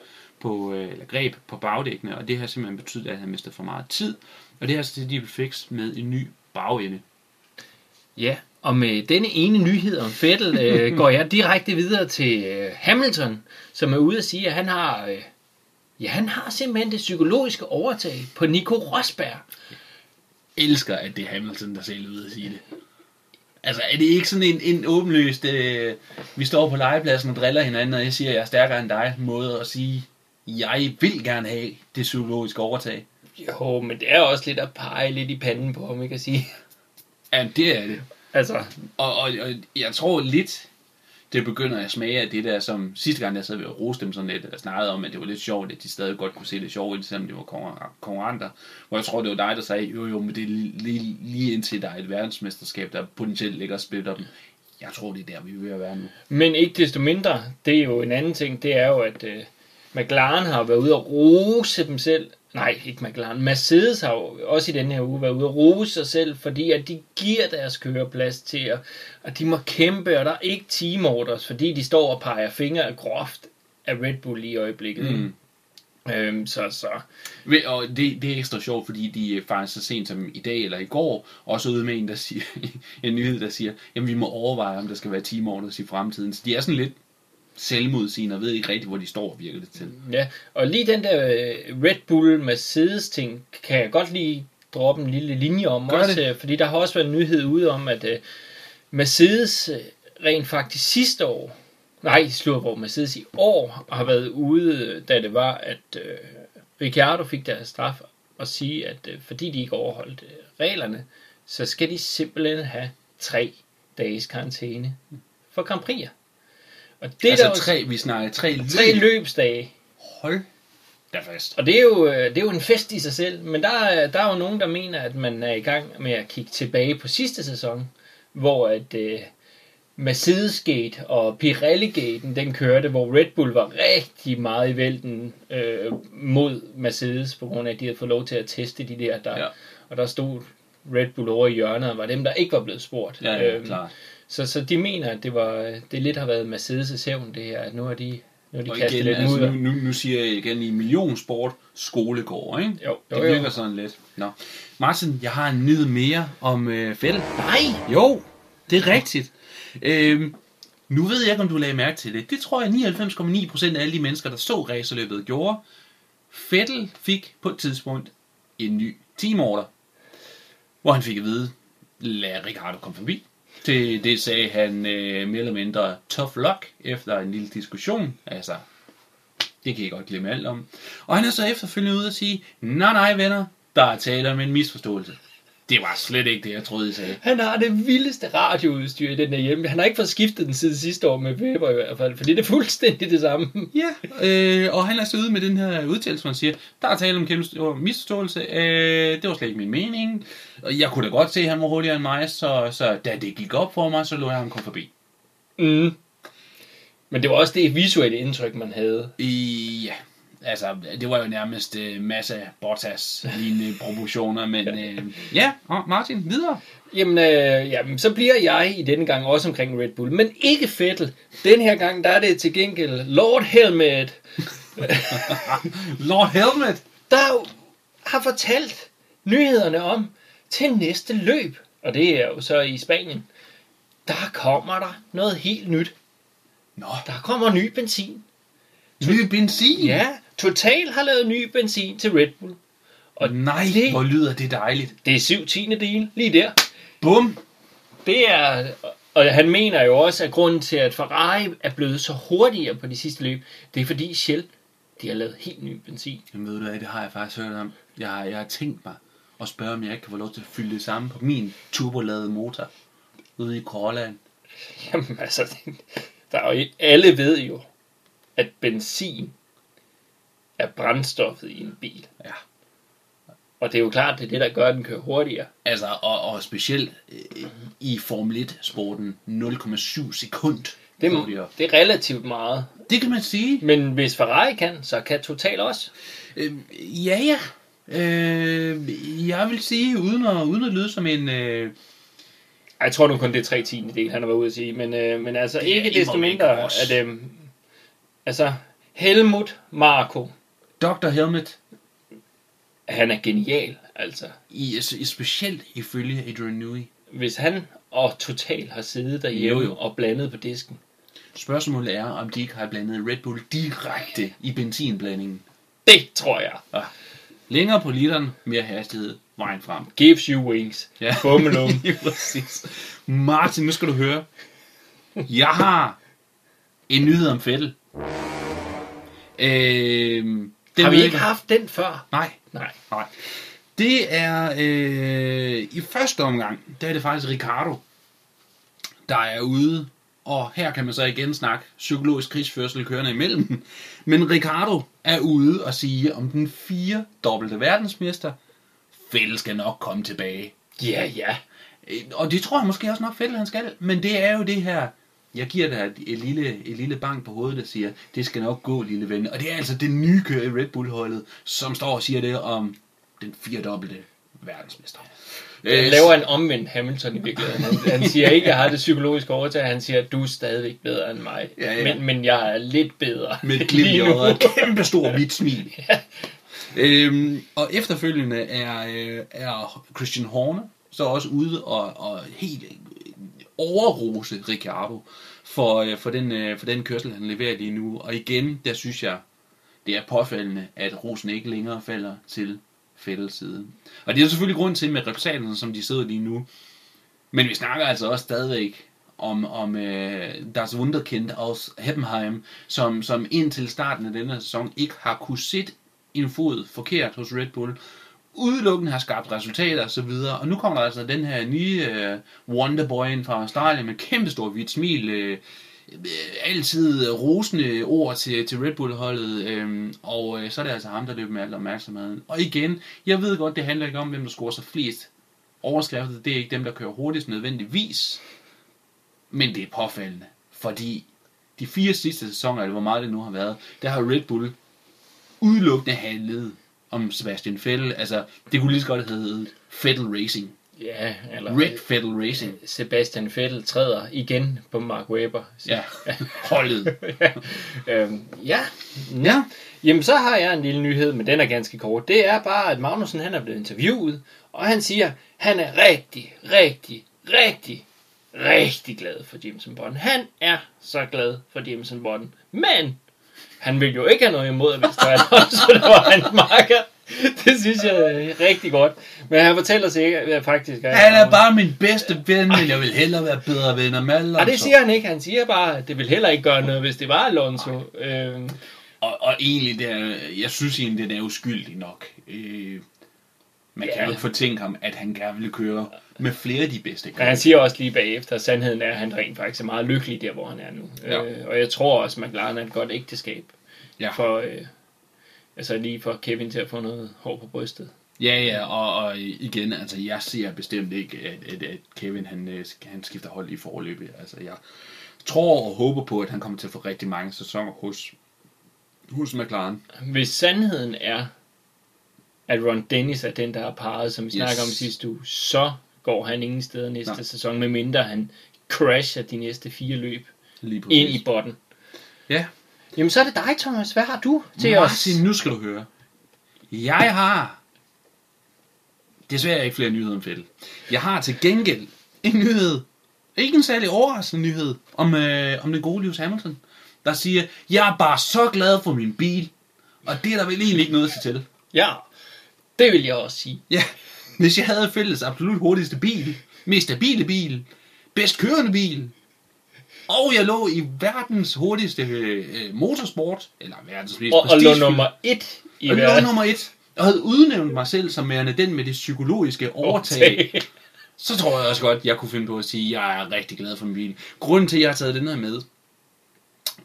på, øh, eller greb på bagdækkene, og det har simpelthen betydet, at han mister for meget tid. Og det er altså det, de vil fikse med en ny bagende. Ja, og med denne ene nyhed om Vettel øh, går jeg direkte videre til øh, Hamilton, som er ude at sige, at han har, øh, ja, han har simpelthen det psykologiske overtag på Nico Rosberg. elsker, at det er Hamilton, der selv er ude at sige det. Altså, er det ikke sådan en, en åbenløst, øh, vi står på legepladsen og driller hinanden, og jeg siger, at jeg er stærkere end dig, måde at sige, jeg vil gerne have det psykologiske overtag. Jo, men det er også lidt at pege lidt i panden på ham, ikke at sige. Ja, det er det. Altså, Og, og, og jeg tror lidt, det begynder at smage af det der, som sidste gang, jeg sad ved at rose dem sådan lidt, og snakkede om, at det var lidt sjovt, at de stadig godt kunne se det sjovt, selvom de var konkurren- konkurrenter. Hvor jeg tror, det var dig, der sagde, jo jo, men det er lige, lige indtil der er et verdensmesterskab, der potentielt ligger og splitter dem. Jeg tror, det er der, vi er ved at være nu. men ikke desto mindre, det er jo en anden ting, det er jo, at øh, McLaren har været ude og rose dem selv. Nej, ikke McLaren. Mercedes har jo også i denne her uge været ude og rose sig selv, fordi at de giver deres køreplads til, at, at de må kæmpe, og der er ikke team orders, fordi de står og peger fingre groft af Red Bull i øjeblikket. Mm. Øhm, så, så Og det, det er ekstra sjovt, fordi de faktisk så sent som i dag eller i går, også ude med en, der siger, en nyhed, der siger, jamen vi må overveje, om der skal være teamorders i fremtiden. Så de er sådan lidt selvmodsigende og ved ikke rigtigt, hvor de står, virker det til. Ja, og lige den der øh, Red Bull Mercedes ting, kan jeg godt lige droppe en lille linje om Gør også, det. øh, fordi der har også været en nyhed ude om, at øh, Mercedes rent faktisk sidste år, nej, slut hvor Mercedes i år har været ude, da det var, at øh, Ricciardo fik deres straf, og sige, at øh, fordi de ikke overholdt øh, reglerne, så skal de simpelthen have tre dages karantæne for Grand Prix'er. Og det er altså der jo tre, vi snakker tre løb. tre løbsdage. Hold da fast. Og det er, jo, øh, det er jo en fest i sig selv, men der, er- der er jo nogen, der mener, at man er i gang med at kigge tilbage på sidste sæson, hvor at uh, Mercedes-gate og Pirelli-gaten, den kørte, hvor Red Bull var rigtig meget i vælten øh, mod Mercedes, på grund af, at de havde fået lov til at teste de der, der Ja. og der stod Red Bull over i hjørnet, og var dem, der ikke var blevet spurgt. Ja, ja, Øhm, klart. Så, så de mener, at det, var, det lidt har været Mercedes' hævn, det her, at nu har de, nu har de Og kastet igen, lidt altså, mudder. nu, nu, nu siger jeg igen i millionsport skolegård, ikke? Jo, Det jo, jo. virker sådan lidt. Nå. Martin, jeg har en nyhed mere om øh, Vettel. Nej! Jo, det er rigtigt. Øhm, nu ved jeg ikke, om du lagde mærke til det. Det tror jeg 99,9% af alle de mennesker, der så racerløbet, gjorde. Vettel fik på et tidspunkt en ny teamorder, hvor han fik at vide, lad Ricardo komme forbi. Det, det sagde han øh, mere eller mindre tough luck efter en lille diskussion. Altså, det kan I godt glemme alt om. Og han er så efterfølgende ude og sige, nej nej venner, der er tale om en misforståelse. Det var slet ikke det, jeg troede, I sagde. Han har det vildeste radioudstyr i den her hjemme. Han har ikke fået skiftet den siden sidste år med Weber i hvert fald, fordi det er fuldstændig det samme. Ja, øh, og han er så ude med den her udtalelse, hvor han siger, der er tale om kæmpe stor misforståelse, øh, det var slet ikke min mening, og jeg kunne da godt se, at han var hurtigere end mig, så, så da det gik op for mig, så lå jeg ham komme forbi. Mm. Men det var også det visuelle indtryk, man havde. I, ja, altså, det var jo nærmest øh, masse Bottas lignende proportioner, men øh, ja, og Martin, videre. Jamen, øh, jamen, så bliver jeg i denne gang også omkring Red Bull, men ikke Vettel. Den her gang, der er det til gengæld Lord Helmet. Lord Helmet! Der er har fortalt nyhederne om til næste løb, og det er jo så i Spanien, der kommer der noget helt nyt. Nå, Der kommer ny benzin. ny benzin. Ja, Total har lavet ny benzin til Red Bull. Og nej, det- hvor lyder det dejligt. Det er 7 tiende del, lige der. Bum. Det er, og han mener jo også, at grunden til, at Ferrari er blevet så hurtigere på de sidste løb, det er fordi Shell, de har lavet helt ny benzin. Jamen ved du hvad, det har jeg faktisk hørt om. Jeg har, jeg har tænkt mig at spørge, om jeg ikke kan få lov til at fylde det samme på min turboladede motor ude i Corollaen. Jamen altså, der er jo, alle ved jo, at benzin er brændstoffet i en bil. Ja. Og det er jo klart, det er det, der gør, at den kører hurtigere. Altså, og, og specielt øh, i Formel 1-sporten 0,7 sekund Det, hurtigere. er- det er relativt meget. Det kan man sige. Men hvis Ferrari kan, så kan Total også. Øh, ja, ja. Øh, jeg vil sige, uden at, uden at lyde som en... Øh, Jeg tror nu kun, det er tre tiende del, han har været ude at sige. Men, øh, men altså, Det ikke desto mindre, at øh, altså, Helmut Marko, Dr. Helmet, han er genial. Altså, i, i, specielt ifølge Adrian Newey. hvis han og Total har siddet derhjemme Jo, jo. og blandet på disken, Spørgsmålet er, om de ikke har blandet Red Bull direkte i benzinblandingen. det tror jeg. Ah. Længere på literen, mere hastighed, vejen frem. Gives you wings. Ja. Bummelum. Præcis. Martin, nu skal du høre. Jeg har en nyhed om Fettel. Øhm, den har vi ikke haft den før? Nej, Nej. nej. Det er øh, i første omgang, der er det faktisk Ricardo, der er ude. Og her kan man så igen snakke psykologisk krigsførsel kørende imellem. Men Ricardo er ude og sige om den fire dobbelte verdensmester, Vettel skal nok komme tilbage. Ja, ja. Øh, Og det tror jeg måske også nok Vettel han skal. Men det er jo det her, jeg giver dig et, et, lille, et lille bank på hovedet, der siger, det skal nok gå, lille ven. Og det er altså den nye kører i Red Bull-holdet, som står og siger det om den firedobbelte verdensmester. Jeg Øh, laver en omvendt Hamilton i virkeligheden. Han, han siger ikke, at jeg har det psykologiske overtag. Han siger, at du er stadigvæk bedre end mig. Ja, ja. Men, men jeg er lidt bedre. med et glimt i øjet, et kæmpe stor hvidt smil. øhm, og efterfølgende er, øh, er Christian Horner så også ude og, og helt overrose Ricciardo for, øh, for, den, øh, for den kørsel, han leverer lige nu. Og igen, der synes jeg, det er påfaldende, at rosen ikke længere falder til Fettels side. Og det er selvfølgelig grund til med repræsentanterne, som de sidder lige nu. Men vi snakker altså også stadigvæk om, om øh, deres Wunderkind aus Heppenheim, som, som indtil starten af denne sæson ikke har kunne sætte en fod forkert hos Red Bull, udelukkende har skabt resultater og så videre. Og nu kommer der altså den her nye øh, Wonderboy fra Australien med kæmpestor hvidt smil, øh, øh, altid rosende ord til, til Red Bull-holdet, øh, og øh, så er det altså ham, der løber med al opmærksomheden. Og igen, jeg ved godt, det handler ikke om, hvem der scorer sig flest overskrifter. Det er ikke dem, der kører hurtigst nødvendigvis, men det er påfaldende, fordi de fire sidste sæsoner, eller hvor meget det nu har været, der har Red Bull udelukkende handlet om Sebastian Vettel. Altså, det kunne lige så godt have heddet Vettel Racing. Ja, eller Red Vettel Racing. Sebastian Vettel træder igen på Mark Webber. Ja, holdet. øhm, ja. Ja. Jamen, så har jeg en lille nyhed, men den er ganske kort. Det er bare, at Magnussen han er blevet interviewet, og han siger, at han er rigtig, rigtig, rigtig, rigtig glad for Jameson Bond. Han er så glad for Jameson Bond. Men han vil jo ikke have noget imod, hvis der er Alonso, der var hans marker. Det synes jeg er rigtig godt. Men han fortæller sig ikke, at faktisk... at- Han er bare min bedste ven, men jeg vil hellere være bedre venner med Alonso. Og det siger han ikke. Han siger bare, at det vil heller ikke gøre noget, hvis det var Alonso. Øhm, Og, og egentlig, det er, jeg synes egentlig, den er uskyldig nok. Øh, man kan Ja. jo ikke fortænke ham, at han gerne vil køre med flere af de bedste. men han siger også lige bagefter, at sandheden er, at han rent faktisk er meget lykkelig der, hvor han er nu. Ja. Øh, og jeg tror også, at McLaren er et godt ægteskab. Ja. For, øh, altså lige for Kevin til at få noget hår på brystet. Ja, ja, og, og igen, altså jeg ser bestemt ikke, at, at, at Kevin han, øh, han skifter hold i forløbet. Altså jeg tror og håber på, at han kommer til at få rigtig mange sæsoner hos, hos McLaren. Hvis sandheden er, at Ron Dennis er den, der er parret, som vi Yes. snakker om sidste uge, så går han ingen steder næste Nej. sæson, medmindre han crasher de næste fire løb ind i botten. Ja, Jamen så er det dig, Thomas. Hvad har du til os? Martin, nu skal du høre. Jeg har Desværre ikke flere nyheder om Fettel. Jeg har til gengæld en nyhed, ikke en særlig overraskende nyhed, om, øh, om den gode Lewis Hamilton, der siger, jeg er bare så glad for min bil, og det er der vel egentlig ikke noget at sige til. Ja, det vil jeg også sige. Ja, hvis jeg havde fælles absolut hurtigste bil, mest stabile bil, bedst kørende bil, og jeg lå i verdens hurtigste øh, motorsport, eller verdens mest Og, og lå nummer et i og verden. nummer et, og havde udnævnt mig selv som værende den med det psykologiske overtag, så tror jeg også godt, jeg kunne finde på at sige, at jeg er rigtig glad for min bil. Grunden til, at jeg har taget den her med,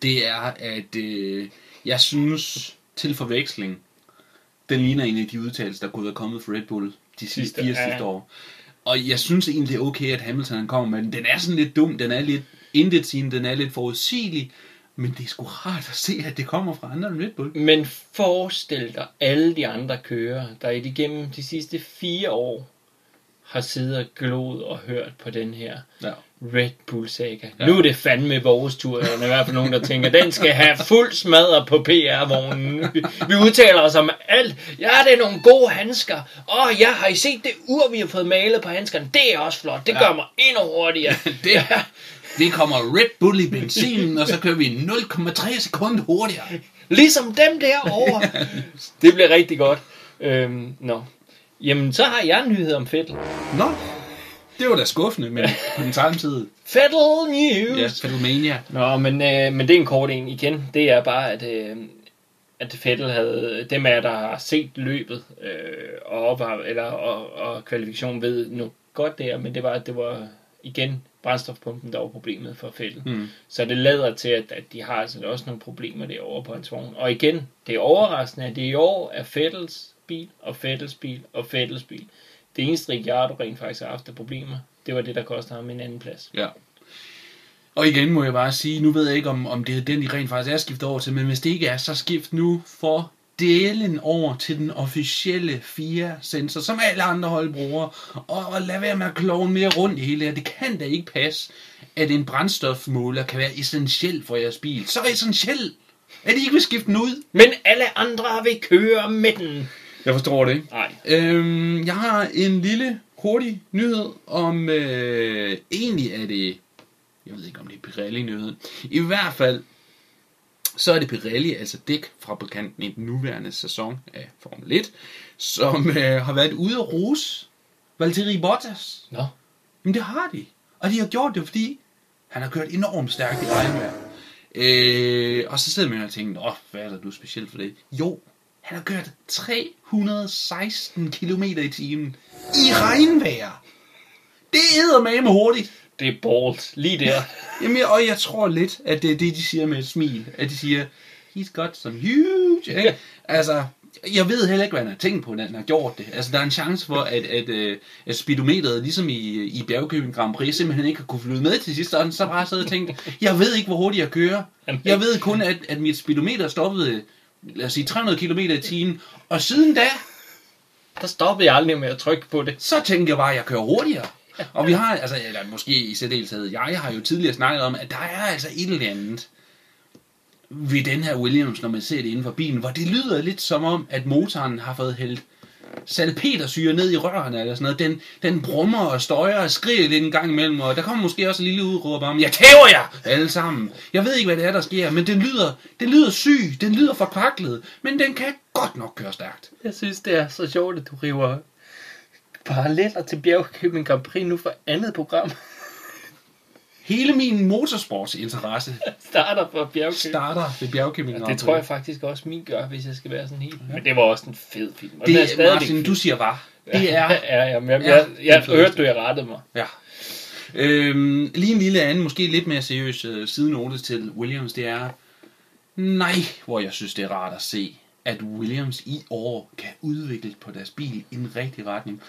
det er, at øh, jeg synes til forveksling, den ligner en af de udtalelser, der kunne være kommet fra Red Bull de sidste Sidste, fire ja. sidste år. Og jeg synes egentlig, det er okay, at Hamilton kommer med den. Den er sådan lidt dum, den er lidt intetsigende, den er lidt forudsigelig, men det er sgu rart at se, at det kommer fra andre end Red Bull. Men forestil dig alle de andre kører, der i de sidste fire år har siddet og glod og hørt på den her Ja. Red Bull saga. Ja. Ja. Nu er det fandme vores tur. Der er i hvert fald nogen, der tænker, den skal have fuld smadret på PR-vognen. Vi- Vi udtaler os om alt. Ja, det er nogle gode handsker. Åh, ja, har I set det ur, vi har fået malet på handskerne? Det er også flot. Det Ja. gør mig endnu hurtigere. Det er, vi kommer Red Bull i benzinen, og så kører vi 0,3 sekunder hurtigere. Ligesom dem derovre. det bliver rigtig godt. Øhm, nå. Jamen, så har jeg en nyhed om Fettel. Nå, det var da skuffende, men på den samme side. Fettel News! Ja, Fettlemania. Nå, men, øh, men det er en kort en igen. Det er bare, at, øh, at Fettel havde, dem af der har set løbet øh, og, op, eller, og, og kvalifikation ved nu godt det er, men det var, at det var igen brændstofpumpen, der var problemet for Fettel. Mm. Så det lader til, at, at de har altså også nogle problemer derovre på hans vogn. Og igen, det er overraskende, at det i år er Fettels bil, og Fettels bil, og Fettels bil. Det eneste Ricciardo rent faktisk har haft af problemer, det var det, der kostede ham en anden plads. Ja. Og igen må jeg bare sige, nu ved jeg ikke, om, om det er den, de rent faktisk er skiftet over til, men hvis det ikke er, så skift nu for delen over til den officielle 4-sensor, som alle andre hold bruger, og, og lad være med at klovne mere rundt i hele det her. Det kan da ikke passe, at en brændstofmåler kan være essentiel for jeres bil. Så essentiel, at I ikke vil skifte den ud. Men alle andre vil køre med den. Jeg forstår det ikke. Nej. Øhm, jeg har en lille hurtig nyhed om, øh, egentlig er det, jeg ved ikke om det er Pirelli-nyhed. I hvert fald, så er det Pirelli, altså dækfabrikanten i den nuværende sæson af Formel 1, som øh, har været ude at rose Valtteri Bottas. Nå. Men det har de. Og de har gjort det, fordi han har kørt enormt stærkt i regnvejr. Øh, og så sidder man og tænker, åh, hvad er der du specielt for det? Jo, han har kørt 316 km i timen i regnvejr. Det æder med hurtigt. Det er balls. Lige der. Jamen, jeg- og jeg tror lidt, at det er det, de siger med et smil. At de siger, he's got some huge... Ikke? Altså, jeg ved heller ikke, hvad han har tænkt på, når han har gjort det. Altså, der er en chance for, at, at, at, at speedometeret, ligesom i, i Bjergkøbing Grand Prix, simpelthen ikke har kunne flyde med til sidst. Så han så bare sad og tænkt, jeg ved ikke, hvor hurtigt jeg kører. Jeg ved kun, at, at mit speedometer stoppede, lad os sige, 300 km i timen. Og siden da, Der stoppede jeg aldrig med at trykke på det. så tænkte jeg bare, at jeg kører hurtigere. Og vi har, altså, eller måske i særdeleshed, jeg har jo tidligere snakket om, at der er altså et eller andet ved den her Williams, når man ser det inden for bilen, hvor det lyder lidt som om, at motoren har fået hældt salpetersyre ned i rørene eller sådan noget. Den, den brummer og støjer og skriger lidt en gang imellem, og der kommer måske også et lille udråb om, jeg tæver jer alle sammen. Jeg ved ikke, hvad det er, der sker, men den lyder, den lyder syg, den lyder forkvaklet, men den kan godt nok køre stærkt. Jeg synes, det er så sjovt, at du river paralleller til Bjergkøbing Grand Prix nu for andet program. Hele min motorsportsinteresse Starter for Bjergkøbing. starter ved Bjergkøbing. Ja, det tror jeg faktisk også min gør, hvis jeg skal være sådan helt. Men det var også en fed film. Og den Det er stadigvæk Martin, fed. du siger var. Det er ja, ja, men jeg, Ja, jeg, det er jeg, fedt. hørte, du jeg rettede mig. Ja. Øhm, lige en lille anden, måske lidt mere seriøs øh, sidenote til Williams, det er, nej, hvor jeg synes, det er rart at se, at Williams i år kan udvikle på deres bil i en rigtig retning.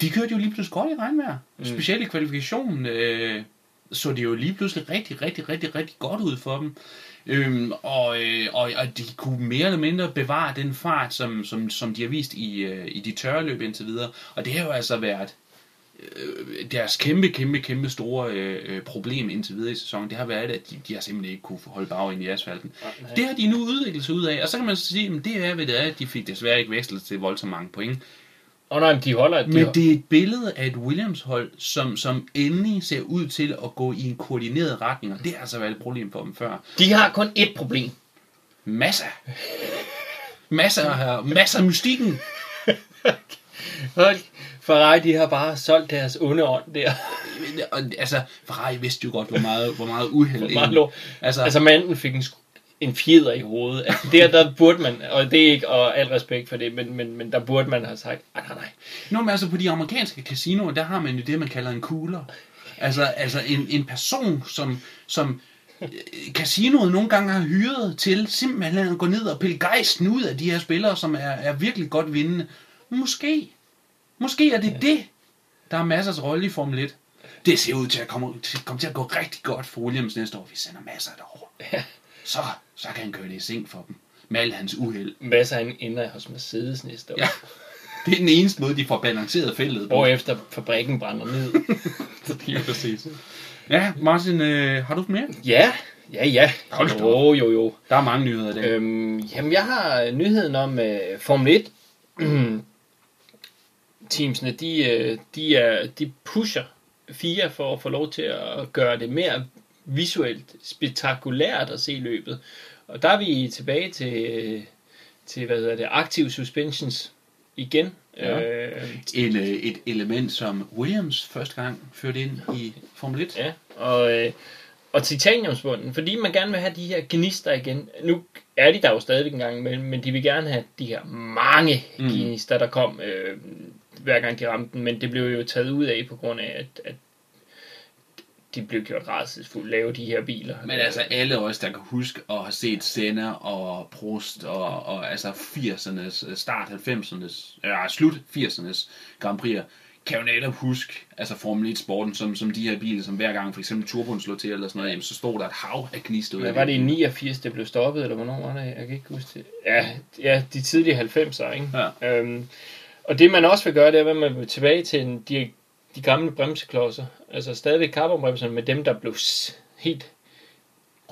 De kørte jo lige pludselig godt i regnvejr, mm. specielt i kvalifikationen. Øh, så det jo lige pludselig rigtig, rigtig, rigtig, rigtig godt ud for dem. Øhm, og, øh, og, og de kunne mere eller mindre bevare den fart, som, som, som de har vist i, øh, i de tørre løb indtil videre. Og det har jo altså været øh, deres kæmpe, kæmpe, kæmpe store øh, øh, problem indtil videre i sæsonen, det har været, at de, de har simpelthen ikke kunne holde bag ind i asfalten. nej. Det har de nu udviklet sig ud af, og så kan man så sige, at det er ved det er, at de fik desværre ikke vekslet til voldsomt mange point. Åh nej, de holder... De, Men det er et billede af et Williams-hold, som, som endelig ser ud til at gå i en koordineret retning, og det har altså været et problem for dem før. de har kun ét problem. Masser. Masser af, masser af mystikken. Hold, Ferrari, de har bare solgt deres onde ånd der. Altså, Ferrari vidste jo godt, hvor meget, hvor meget uheld. Hvor meget lort. Altså, Altså manden fik en, en fjeder i hovedet. Altså, der, der burde man, og det er ikke, og al respekt for det, men, men, men der burde man have sagt, nej, nej, nej. Nå, men altså på de amerikanske casinoer, der har man jo det, man kalder en cooler. Altså, altså en, en person, som, som øh, casinoet nogle gange har hyret til simpelthen at gå ned og pille gejsten ud af de her spillere, som er, er virkelig godt vindende. Måske. Måske er det ja. det, der er massers rolle i Formel 1. Det ser ud til at komme, til, komme til at gå rigtig godt for Williams næste år. Vi sender masser derover. Ja. Så, så kan han køre det i seng for dem. Med al hans uheld. Masser han ender hos Mercedes næste år. Ja. Det er den eneste måde, de får balanceret feltet på. Hvorefter fabrikken brænder ned. Lige præcis. Ja, Martin, øh, har du mere? ja, ja, ja. Hold Jo, jo, jo. Der er mange nyheder i dag. Øhm, jamen, jeg har nyheden om uh, Formel 1. Teamsene, de, øh, de, er, de pusher FIA for at få lov til at gøre det mere visuelt spektakulært at se løbet. Og der er vi tilbage til, til hvad hedder det, active suspensions igen. Ja. Øh, En, øh, et element, som Williams første gang førte ind i Formel 1. Ja, og, øh, og titaniumsbunden, fordi man gerne vil have de her gnister igen. Nu er de der jo stadigvæk en gang imellem, men de vil gerne have de her mange mm. gnister, der kom øh, hver gang de ramte den, men det blev jo taget ud af på grund af, at, at de blev gjort rædselsfuldt lave de her biler. Men altså alle os, der kan huske at have set Senna og Prost og, og altså 80'ernes, start 90'ernes, ja, slut 80'ernes Grand Prix, kan jo netop huske altså Formel 1-sporten som, som de her biler, som hver gang for eksempel turboen slog til eller sådan noget, jamen, så stod der et hav af gnister ud af var det i 89, det blev stoppet, eller hvornår var det? Jeg kan ikke huske det. Ja, ja de tidlige 90'er, ikke? Ja. Øhm, og det man også vil gøre, det er, at man vil tilbage til en, de, de gamle bremseklodser. Altså stadigvæk carbonbremserne med dem, der blev helt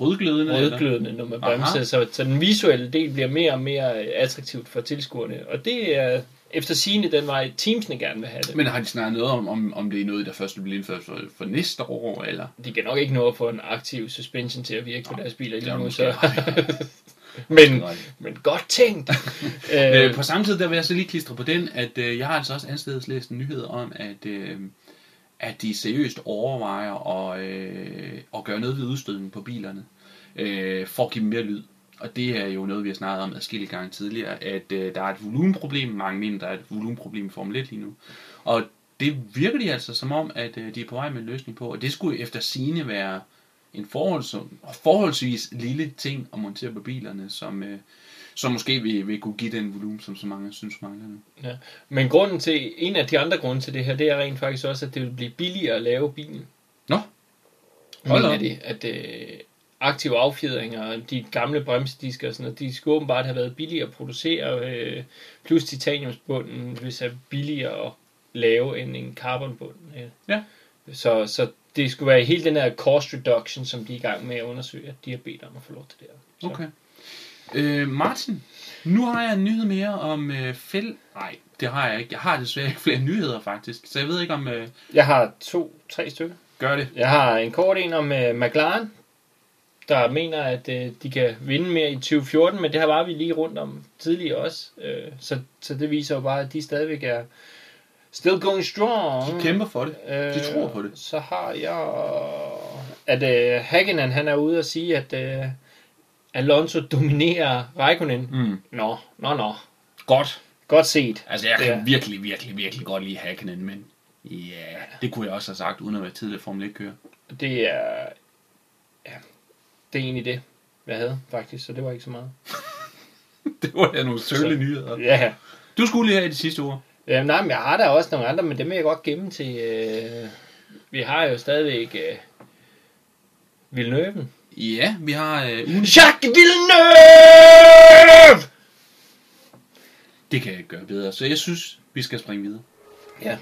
Rødglødende? rødglødende, når man bremser. Så, så den visuelle del bliver mere og mere øh, attraktivt for tilskuerne. Og det er efter sigende den vej, teamsene gerne vil have det. Men har de snakket noget om, om, om det er noget, der først vil blive indført for, for næste år, eller? De kan nok ikke nå at få en aktiv suspension til at virke på deres biler lige nu. Så. men, men godt tænkt. Øh, øh, på samme tid, der vil jeg så lige klistre på den, at øh, jeg har altså også anstedes læst en nyhed om, at, øh, at de seriøst overvejer at, øh, at gøre noget ved udstødningen på bilerne, øh, for at give dem mere lyd. Og det er jo noget, vi har snakket om adskillige gange tidligere, at øh, der er et volumenproblem, mange mener, der er et volumenproblem i Formel 1 lige nu. Og det virker de altså som om, at øh, de er på vej med en løsning på, og det skulle efter sigende være en forholds, forholdsvis lille ting at montere på bilerne, som, øh, som måske vil, vil kunne give den volumen, som så mange synes mangler nu. Ja. Men grunden til, en af de andre grunde til det her, det er rent faktisk også, at det vil blive billigere at lave bilen. Nå. Hold op. de, at øh, aktive affjedringer, de gamle bremsedisker og sådan noget, de skulle åbenbart have været billigere at producere, øh, plus titaniumsbunden, hvis er billigere at lave end en carbonbund. Øh. Ja. Så, så det skulle være hele den her cost reduction, som de er i gang med at undersøge, at de har bedt om at få lov til det her. Så. Okay. Øh, Martin, nu har jeg en nyhed mere om øh, fæld... Nej, det har jeg ikke. Jeg har desværre ikke flere nyheder, faktisk. Så jeg ved ikke, om... Øh, Jeg har to, tre stykker. gør det. Jeg har en kort en om uh, McLaren, der mener, at uh, de kan vinde mere i 2014, men det har var vi lige rundt om tidligere også. Uh, så, så det viser jo bare, at de stadigvæk er still going strong. De kæmper for det. Øh, De tror på det. Så har jeg, at uh, Haggenen han er ude og sige, at uh, Alonso dominerer Raikkonen. Mm. Nå, nå, nå. Godt. Godt set. Altså, jeg kan Ja. virkelig, virkelig, virkelig godt lide Hakkinen, men... Ja, yeah, det kunne jeg også have sagt, uden at være tidligere Formel 1-kører. Det er, ja, det er egentlig det, jeg havde faktisk, så det var ikke så meget. det var da nogle sølle nyheder. Ja, Du skulle lige have de sidste ord. Ja, nej, men jeg har da også nogle andre, men dem vil jeg godt gemme til... Øh, vi har jo stadigvæk øh, Villeneuve. Ja, vi har øh, ugen... Jacques Villeneuve! Det kan jeg ikke gøre bedre, så jeg synes, vi skal springe videre. Ja.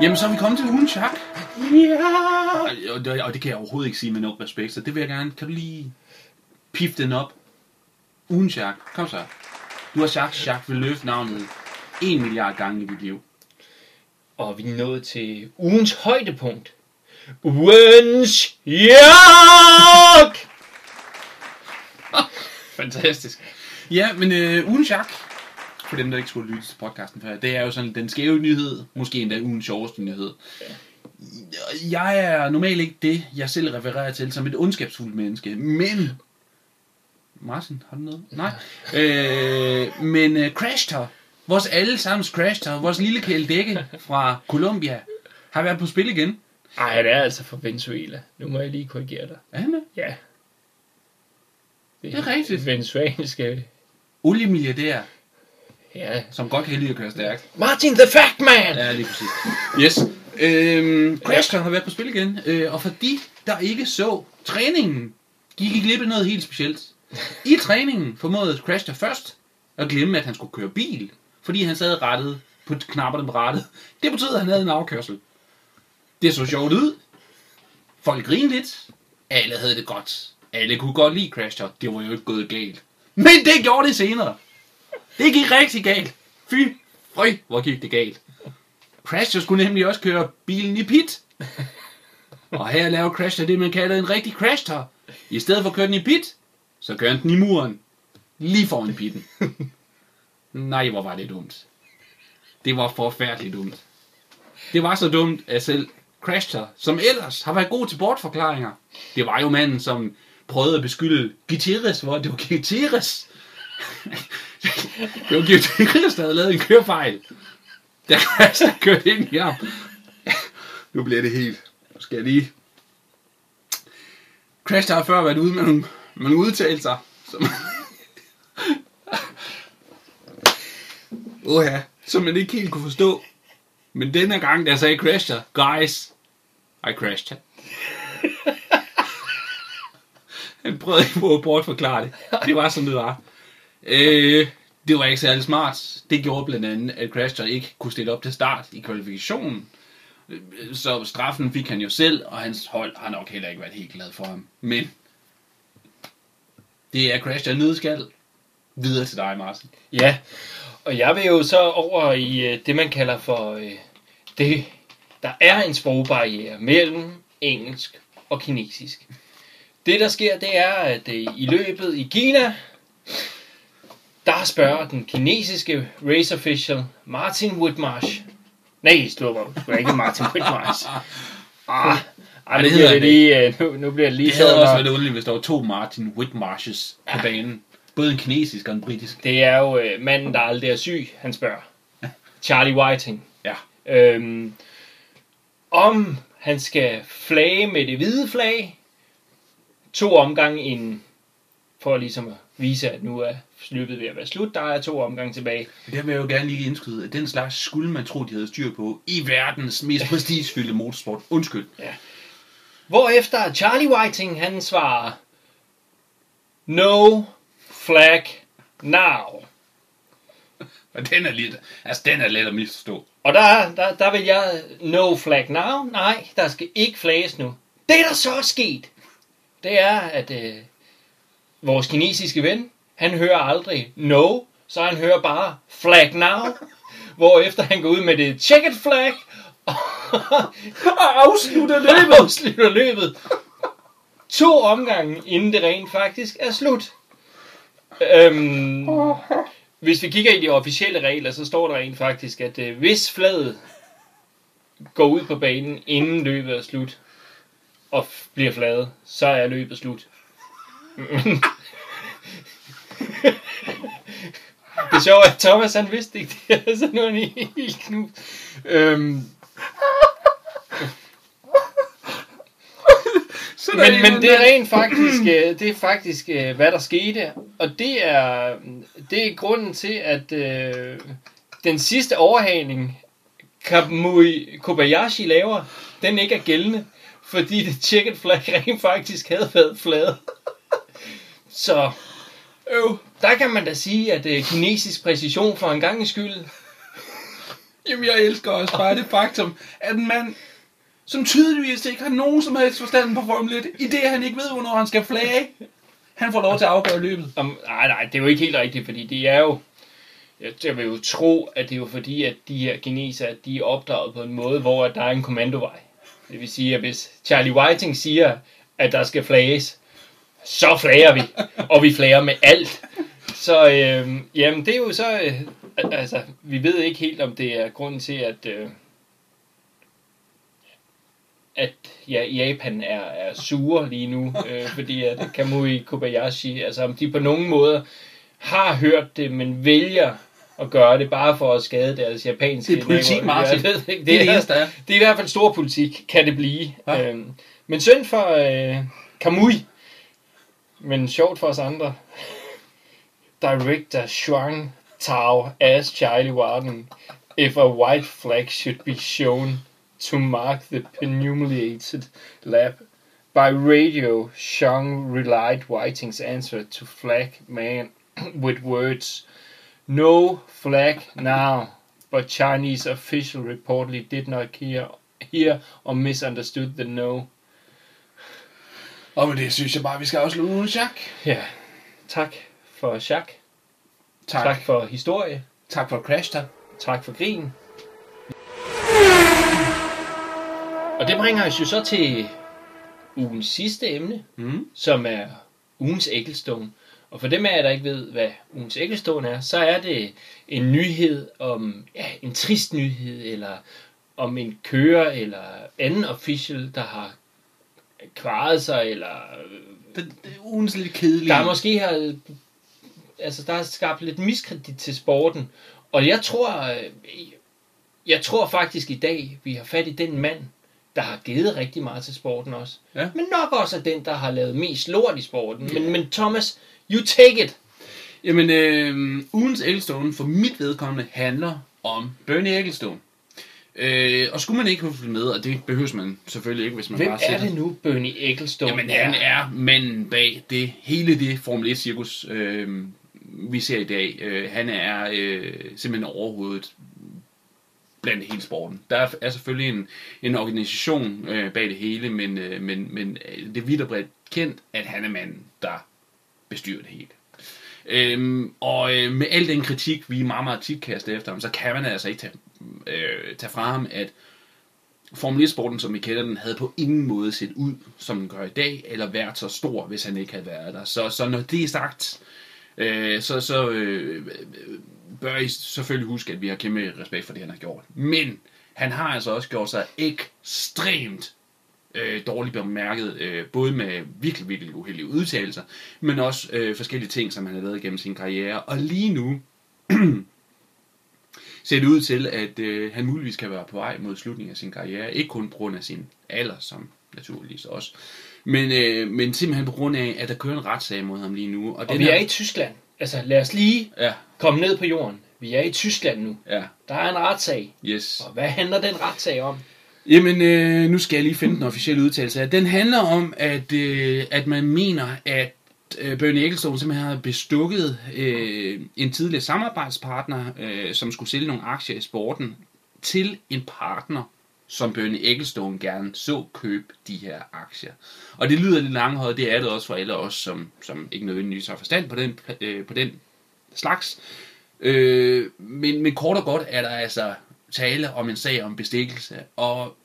Jamen, så er vi kommet til ugen, Chuck. Ja! Og det, og det kan jeg overhovedet ikke sige med nok respekt, så det vil jeg gerne. Kan du lige pifte den op? Ugen, Chuck. Kom så. Du har sagt, Jacques Villeneuve navnet 1 milliard gange i dit liv. Og vi er nået til ugens højdepunkt. Ugens jak! Fantastisk. Ja, men øh, ugen Jacques, for dem, der ikke skulle lytte til podcasten før, det er jo sådan den skæve nyhed, måske endda ugen sjoveste nyhed. Jeg er normalt ikke det, jeg selv refererer til som et ondskabsfuldt menneske, men... Martin, har du noget? Nej. Øh, men uh, Crashter, vores allesammens Crashter, vores lille kæledække fra Colombia, har været på spil igen. Ej, det er altså fra Venezuela. Nu må jeg lige korrigere dig. Er han det? Ja. Det er rigtigt. Venezuelanske... Oliemilliardær, Ja. som godt kan lide at køre stærkt. Martin the Fact Man! Ja, lige præcis. Yes. Øhm, Crashton har været på spil igen, øh, og for de, der ikke så træningen, gik I glip af noget helt specielt. I træningen formåede Crash Crashter først at glemme, at han skulle køre bil, fordi han sad rettet på knapperne på rattet. Det betød, at han havde en afkørsel. Det så sjovt ud. Folk grinede lidt. Alle havde det godt. Alle kunne godt lide Crashter. Det var jo ikke gået galt. Men det gjorde det senere. Det gik rigtig galt. Fy, fry, hvor gik det galt. Crash skulle nemlig også køre bilen i pit. Og her laver Crash det, man kalder en rigtig crashter. I stedet for at køre den i pit, så kører han den i muren. Lige foran pitten. Nej, hvor var det dumt. Det var forfærdeligt dumt. Det var så dumt, at selv Crashter, som ellers har været god til bortforklaringer, det var jo manden, som prøvede at beskylde Gutierrez, hvor det var Gutierrez. det var Gutierrez, der havde lavet en kørefejl. Der Crashter kørte ind i ham. Nu bliver det helt... Nu skal jeg lige... Crash har før været ude med nogle, nogle udtalelser, som... Oha, som man ikke helt kunne forstå. Men denne gang, der sagde Crasher, guys, I crashed. Han prøvede ikke på at bortforklare det. Det var, som det var. Øh, det var ikke særlig smart. Det gjorde blandt andet, at Crasher ikke kunne stille op til start i kvalifikationen. Så straffen fik han jo selv, og hans hold har nok heller ikke været helt glad for ham. Men det er Crasher nødskal. Videre til dig, Martin. Ja, og jeg vil jo så over i øh, det, man kalder for øh, det, der er en sprogbarriere mellem engelsk og kinesisk. Det, der sker, det er, at øh, i løbet i Kina, der spørger den kinesiske race official Martin Whitmarsh. Nej, det var det var ikke Martin Whitmarsh. Ah, ej, det nu, hedder bliver det lige, øh, nu, nu bliver det lige Det havde også været underligt, hvis der var to Martin Whitmarshes på banen. Både en kinesisk og en britisk. Det er jo øh, manden, der aldrig er syg, han spørger. Charlie Whiting. Ja. Øhm, om han skal flage med det hvide flag to omgange inden, for ligesom at vise, at nu er løbet ved at være slut. Der er to omgange tilbage. Der vil jeg jo gerne lige indskyde, at den slags skulle man tro, de havde styr på i verdens mest prestigefyldte motorsport. Undskyld. Hvorefter Charlie Whiting, han svarer, No flag now. Og den er lidt, altså den er let at misforstå. Og der, der, der vil jeg, no flag now, nej, der skal ikke flages nu. Det, der så er sket, det er, at øh, vores kinesiske ven, han hører aldrig no, så han hører bare flag now, hvorefter han går ud med det checkered flag, og afslutter løbet. afslutter løbet. To omgange, inden det rent faktisk er slut. Øhm, hvis vi kigger i de officielle regler, så står der rent faktisk, at øh, hvis flaget går ud på banen, inden løbet er slut, og bliver flaget, så er løbet slut. Det sjove er, at Thomas han vidste ikke det, så nu er han helt knust. Øhm, Men, men det er rent faktisk, øh, det er faktisk, øh, hvad der skete, og det er, det er grunden til, at øh, den sidste overhaling, Kamui Kobayashi laver, den ikke er gældende, fordi det checkered flag rent faktisk havde været fladet. Så øv, der kan man da sige, at øh, kinesisk præcision for en gang i skyld, Jamen, jeg elsker også bare det faktum, at en mand, som tydeligvis ikke har nogen som helst forstand på Formel 1, i det han ikke ved, hvornår han skal flage, han får lov til at afgøre løbet. Om, nej, nej, det er jo ikke helt rigtigt, fordi det er jo... Jeg, jeg vil jo tro, at det er jo fordi, at de her kinesere, de er opdraget på en måde, hvor at der er en kommandovej. Det vil sige, at hvis Charlie Whiting siger, at der skal flages, så flager vi, og vi flager med alt. Så øh, jamen, det er jo så, øh, altså, vi ved ikke helt, om det er grunden til, at, øh, at ja, Japan er, er sure lige nu, øh, fordi at Kamui Kobayashi, altså om de på nogen måde har hørt det, men vælger at gøre det bare for at skade deres japanske Det er politik, naboer. Martin. Jeg ved ikke, Det er det er, eneste, der er. det er i hvert fald stor politik, kan det blive. Ja. Øhm, men synd for øh, Kamui, men sjovt for os andre. Director Shuang Tao as Charlie Warden if a white flag should be shown to mark the humiliated lab. By radio, Shang relied Whiting's answer to flag man with words, No flag now, but Chinese official reportedly did not hear, hear or misunderstood the no. Og med det synes jeg bare, vi skal afslutte chak. Ja, tak for Jacques. Tak. Tak for historie. tak for crash tak. Tak for grin. Og det bringer os jo så til ugens sidste emne, Mm. som er ugens Ecclestone. Og for dem af jer, der ikke ved, hvad ugens Ecclestone er, så er det en nyhed om, ja, en trist nyhed, eller om en kører eller anden official, der har kvaret sig, eller Det, det er ugens lidt kedelige. der måske har, altså der har skabt lidt miskredit til sporten. Og jeg tror, øh, jeg tror faktisk i dag, vi har fat i den mand, der har givet rigtig meget til sporten også. Ja. Men nok også er den, der har lavet mest lort i sporten. Men, men Thomas, you take it. Jamen, øh, ugens Ecclestone for mit vedkommende handler om Bernie Ecclestone. Øh, og skulle man ikke have fulgt med, og det behøver man selvfølgelig ikke, hvis man Hvem bare er sætter det nu, Bernie Ecclestone? Jamen, han er manden bag det hele det Formel 1-cirkus, øh, vi ser i dag. Øh, han er øh, simpelthen overhovedet blandt hele sporten. Der er, er selvfølgelig en, en organisation øh, bag det hele, men, øh, men, men øh, det er vidt og bredt kendt, at han er manden, der bestyrer det hele. Øhm, og øh, med al den kritik, vi meget, meget tit kaster efter ham, så kan man altså ikke tage, øh, tage fra ham, at Formel 1-sporten, som vi kender den, havde på ingen måde set ud, som den gør i dag, eller været så stor, hvis han ikke havde været der. Så, så når det er sagt, øh, Øh, så, så øh, bør I selvfølgelig huske, at vi har kæmpe respekt for det, han har gjort. Men han har altså også gjort sig ekstremt øh, dårligt bemærket, øh, både med virkelig, virkelig uheldige udtalelser, men også øh, forskellige ting, som han har lavet gennem sin karriere. Og lige nu ser det ud til, at øh, han muligvis kan være på vej mod slutningen af sin karriere. Ikke kun på grund af sin alder, som naturligvis også, men, øh, men simpelthen på grund af, at der kører en retssag mod ham lige nu. Og den vi her- er i Tyskland. Altså, lad os lige Ja, komme ned på jorden. Vi er i Tyskland nu. ja, Der er en retssag. yes. Og hvad handler den retssag om? Jamen, øh, nu skal jeg lige finde den officielle udtalelse. Den handler om, at, øh, at man mener, at øh, Bernie Ecclestone simpelthen har bestukket øh, en tidligere samarbejdspartner, øh, som skulle sælge nogle aktier i sporten, til en partner, som Bernie Ecclestone gerne så købe de her aktier. Og det lyder lidt langhøjt, det er det også for alle os, som, som ikke nødvendigvis har forstand på den, øh, på den slags. Øh, men, men kort og godt er der altså tale om en sag om bestikkelse, og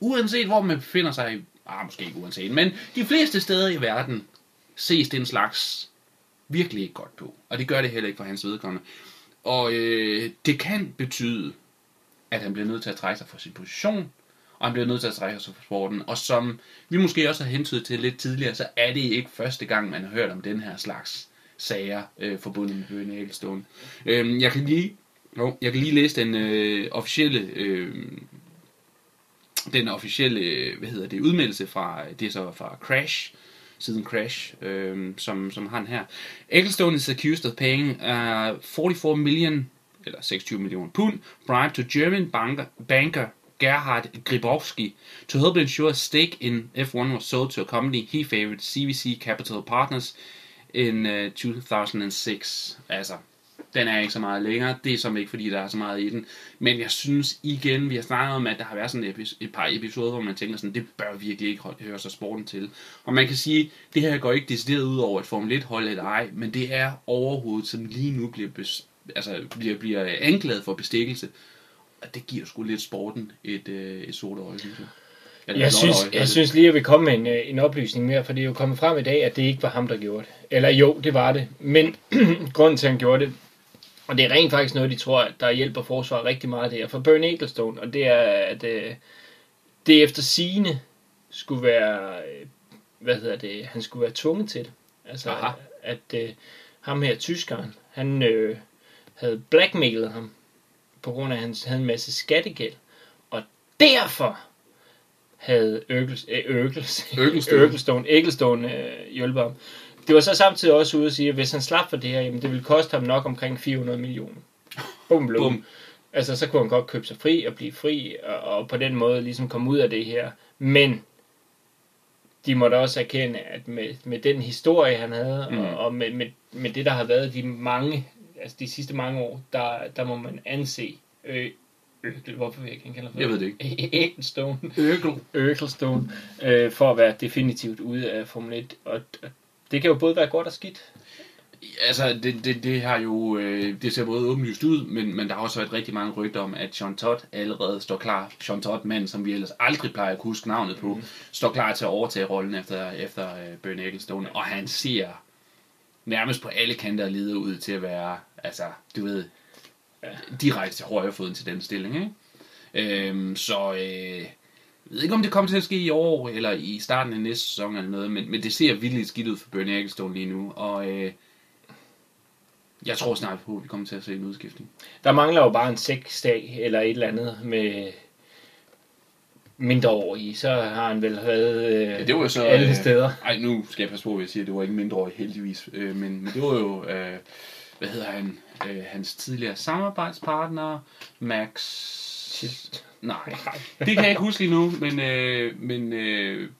uanset hvor man befinder sig, ah, måske ikke uanset, men de fleste steder i verden ses den slags virkelig ikke godt på. Og det gør det heller ikke for hans vedkommende. Og øh, det kan betyde, at han bliver nødt til at trække sig fra sin position, og han bliver nødt til at trække sig fra sporten. Og som vi måske også har hentydet til lidt tidligere, så er det ikke første gang, man har hørt om den her slags sager øh, forbundet med Bernie Ecclestone. Øh, jeg kan lige jo, jeg kan lige læse den øh, officielle øh, den officielle, øh, hvad hedder det, udmeldelse fra, det er så fra Crash, siden Crash, øh, som, som har den her. Ecclestone is accused of paying uh, 44 million, eller 26 millioner pund, bribe to German banker, banker Gerhard Gribowski to help ensure a stake in F1 was sold to a company he favored, CVC Capital Partners, in uh, 2006. Altså, den er ikke så meget længere. Det er som ikke, fordi der er så meget i den. Men jeg synes igen, vi har snakket om, at der har været sådan et, et par episoder, hvor man tænker sådan, det bør virkelig ikke høre sig sporten til. Og man kan sige, det her går ikke decideret ud over et Formel 1 hold eller ej, men det er overhovedet, som lige nu bliver bes- altså, bliver, bliver anklaget for bestikkelse. Og det giver sgu lidt sporten et, øh, et sort øje, synes jeg. Eller Jeg synes, øje, jeg synes lige, at vi komme med en, øh, en oplysning mere, for det er jo kommet frem i dag, at det ikke var ham, der gjorde det. Eller jo, det var det. Men grunden til, at han gjorde det, og det er rent faktisk noget, de tror, at der hjælper forsvaret rigtig meget, det er for Bernie Ecclestone, og det er, at øh, det efter sine skulle være, øh, hvad hedder det, han skulle være tvunget til det. Altså, Aha. at øh, ham her, tyskeren, han øh, havde blackmailet ham, på grund af, at han havde en masse skattegæld. Og derfor havde Ørkels, øh, Ørkels, Ecclestone. Ecclestone, Ecclestone øh, hjulpet ham. Det var så samtidig også ude at sige, at hvis han slap for det her, jamen det ville koste ham nok omkring 400 millioner. Bum, blum. Bum. Altså, så kunne han godt købe sig fri og blive fri, og, og på den måde ligesom komme ud af det her. Men de måtte også erkende, at med, med den historie, han havde. Mm. og, og med, med, med det, der har været de mange, altså de sidste mange år, der, der må man anse øh, Økel, hvorfor vil jeg ikke kalde Jeg ved det ikke. Ecclestone, Økel. Ecclestone, øh, for at være definitivt ude af Formel 1. Og, og det kan jo både være godt og skidt. Altså, det, det, det har jo, øh, det ser både åbenlyst ud, men, men der har også været rigtig mange rygter om, at Sean Todd allerede står klar. Sean Todd, mand, som vi ellers aldrig plejer at kunne huske navnet på, mm. står klar til at overtage rollen efter, efter øh, Bernie Ecclestone. Og han ser nærmest på alle kanter lider ud til at være, altså, du ved, Ja. direkte til højrefoden til den stilling, ikke? Øhm, så øh, jeg ved ikke, om det kommer til at ske i år, eller i starten af næste sæson eller noget, men, men det ser virkelig skidt ud for Bernie Ecclestone lige nu, og øh, jeg tror snart på, at vi kommer til at se en udskiftning. Der mangler jo bare en sexdag eller et eller andet med mindre år i. Så har han vel været øh, Ja, det var jo så, alle øh, steder. Ej, nu skal jeg passe på, at jeg siger, at det var ikke mindreårig heldigvis, øh, men, men det var jo, øh, hvad hedder han, øh, hans tidligere samarbejdspartner, Max... Shit. Nej, det kan jeg ikke huske lige nu, men, øh, men øh,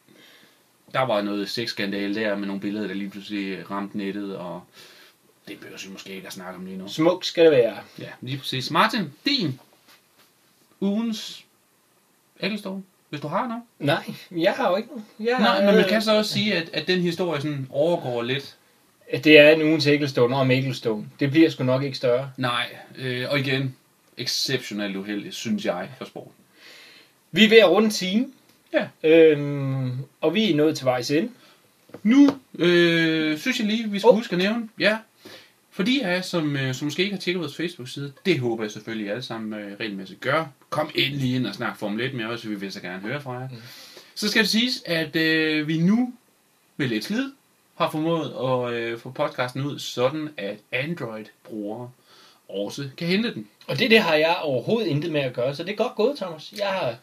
der var noget sexskandale der med nogle billeder, der lige pludselig ramte nettet, og det behøver vi måske ikke at snakke om lige nu. Smuk skal det være. Ja, lige præcis. Martin, din ugens Ecclestone, hvis du har noget. Nej, jeg har jo ikke nogen. Jeg Nej, men man kan så også sige, at, at den historie sådan overgår lidt. Det er en ugens Ecclestone om Ecclestone. Det bliver sgu nok ikke større. Nej, øh, og igen, exceptionelt uheldigt, synes jeg, for sporten. Vi er ved at runde en time. Ja. Øhm, og vi er nået til vejs ende. Nu øh, synes jeg lige, vi skal oh. huske at nævne, ja, for de af jer, som, øh, som måske ikke har tjekket vores Facebook-side, det håber jeg selvfølgelig, alle sammen øh, regelmæssigt gør. Kom endelig ind og snak Formel 1 med os, vi vil så gerne høre fra jer. Mm. Så skal det siges, at øh, vi nu med lidt slid har formået at øh, få podcasten ud, sådan at Android-brugere også kan hente den. Og det, det har jeg overhovedet intet med at gøre, så det er godt gået, Thomas. Jeg har...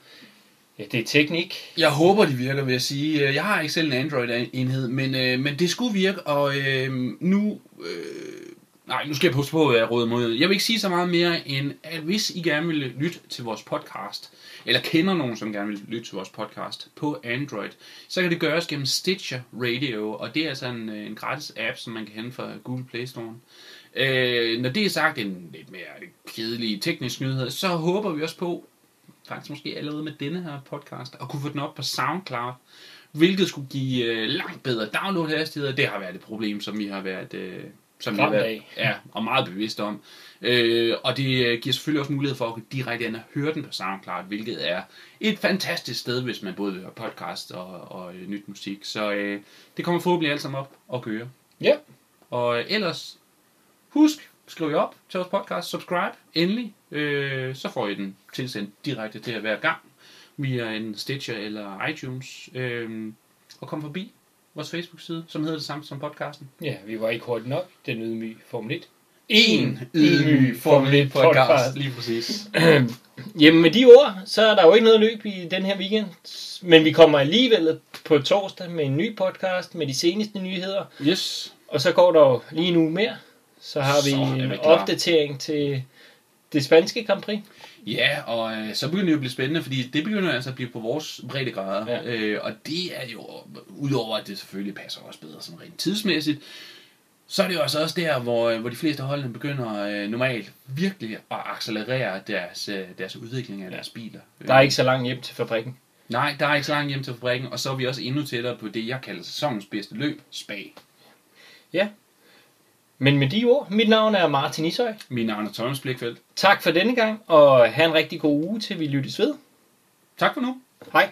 Ja, det er teknik. Jeg håber, det virker, vil jeg sige. Jeg har ikke selv en Android-enhed, men, øh, men det skulle virke, og øh, nu... Øh, nej, nu skal jeg passe på, at jeg råder mod. Jeg vil ikke sige så meget mere, end at hvis I gerne vil lytte til vores podcast, eller kender nogen, som gerne vil lytte til vores podcast på Android, så kan det gøres gennem Stitcher Radio, og det er altså en, øh, en gratis app, som man kan hente fra Google Play Store. Øh, når det er sagt en lidt mere kedelig teknisk nyhed, så håber vi også på, faktisk måske allerede med denne her podcast, at kunne få den op på SoundCloud, hvilket skulle give øh, langt bedre download-hastigheder. Det har været et problem, som vi har været, øh, som været af. ja, og meget bevidst om. Øh, og det øh, giver selvfølgelig også mulighed for at gå direkte ind og høre den på SoundCloud, hvilket er et fantastisk sted, hvis man både vil høre podcast og, og øh, nyt musik. Så øh, det kommer forhåbentlig alt sammen op og køre. Ja. Og øh, ellers, husk, skriv jer op til vores podcast, subscribe endelig, øh, så får I den tilsendt direkte til hver gang, via en Stitcher eller iTunes, øh, og kom forbi vores Facebook-side, som hedder det samme som podcasten. Ja, vi var ikke hurtigt nok. Den ydmyge Formel 1. En ydmyg Formel 1 podcast, lige præcis. Jamen med de ord, så er der jo ikke noget løb i den her weekend. Men vi kommer alligevel på torsdag med en ny podcast med de seneste nyheder. Yes. Og så går der jo lige en uge mere. Så har vi Så en opdatering til det spanske Grand Prix. Ja, og øh, så begynder det jo at blive spændende, fordi det begynder altså at blive på vores breddegrader. Ja. Ja. Øh, og det er jo, udover at det selvfølgelig passer også bedre sådan rent tidsmæssigt, så er det jo altså også der, hvor, øh, hvor de fleste holdene begynder øh, normalt virkelig at accelerere deres, øh, deres udvikling af deres biler. Der er ikke så langt hjem til fabrikken. Nej, der er ikke så langt hjem til fabrikken, og så er vi også endnu tættere på det, jeg kalder sæsonens bedste løb, Spa. Men med de ord, mit navn er Martin Ishøj. Mit navn er Thomas Blikfeldt. Tak for denne gang, og have en rigtig god uge, til vi lyttes ved. Tak for nu. Hej.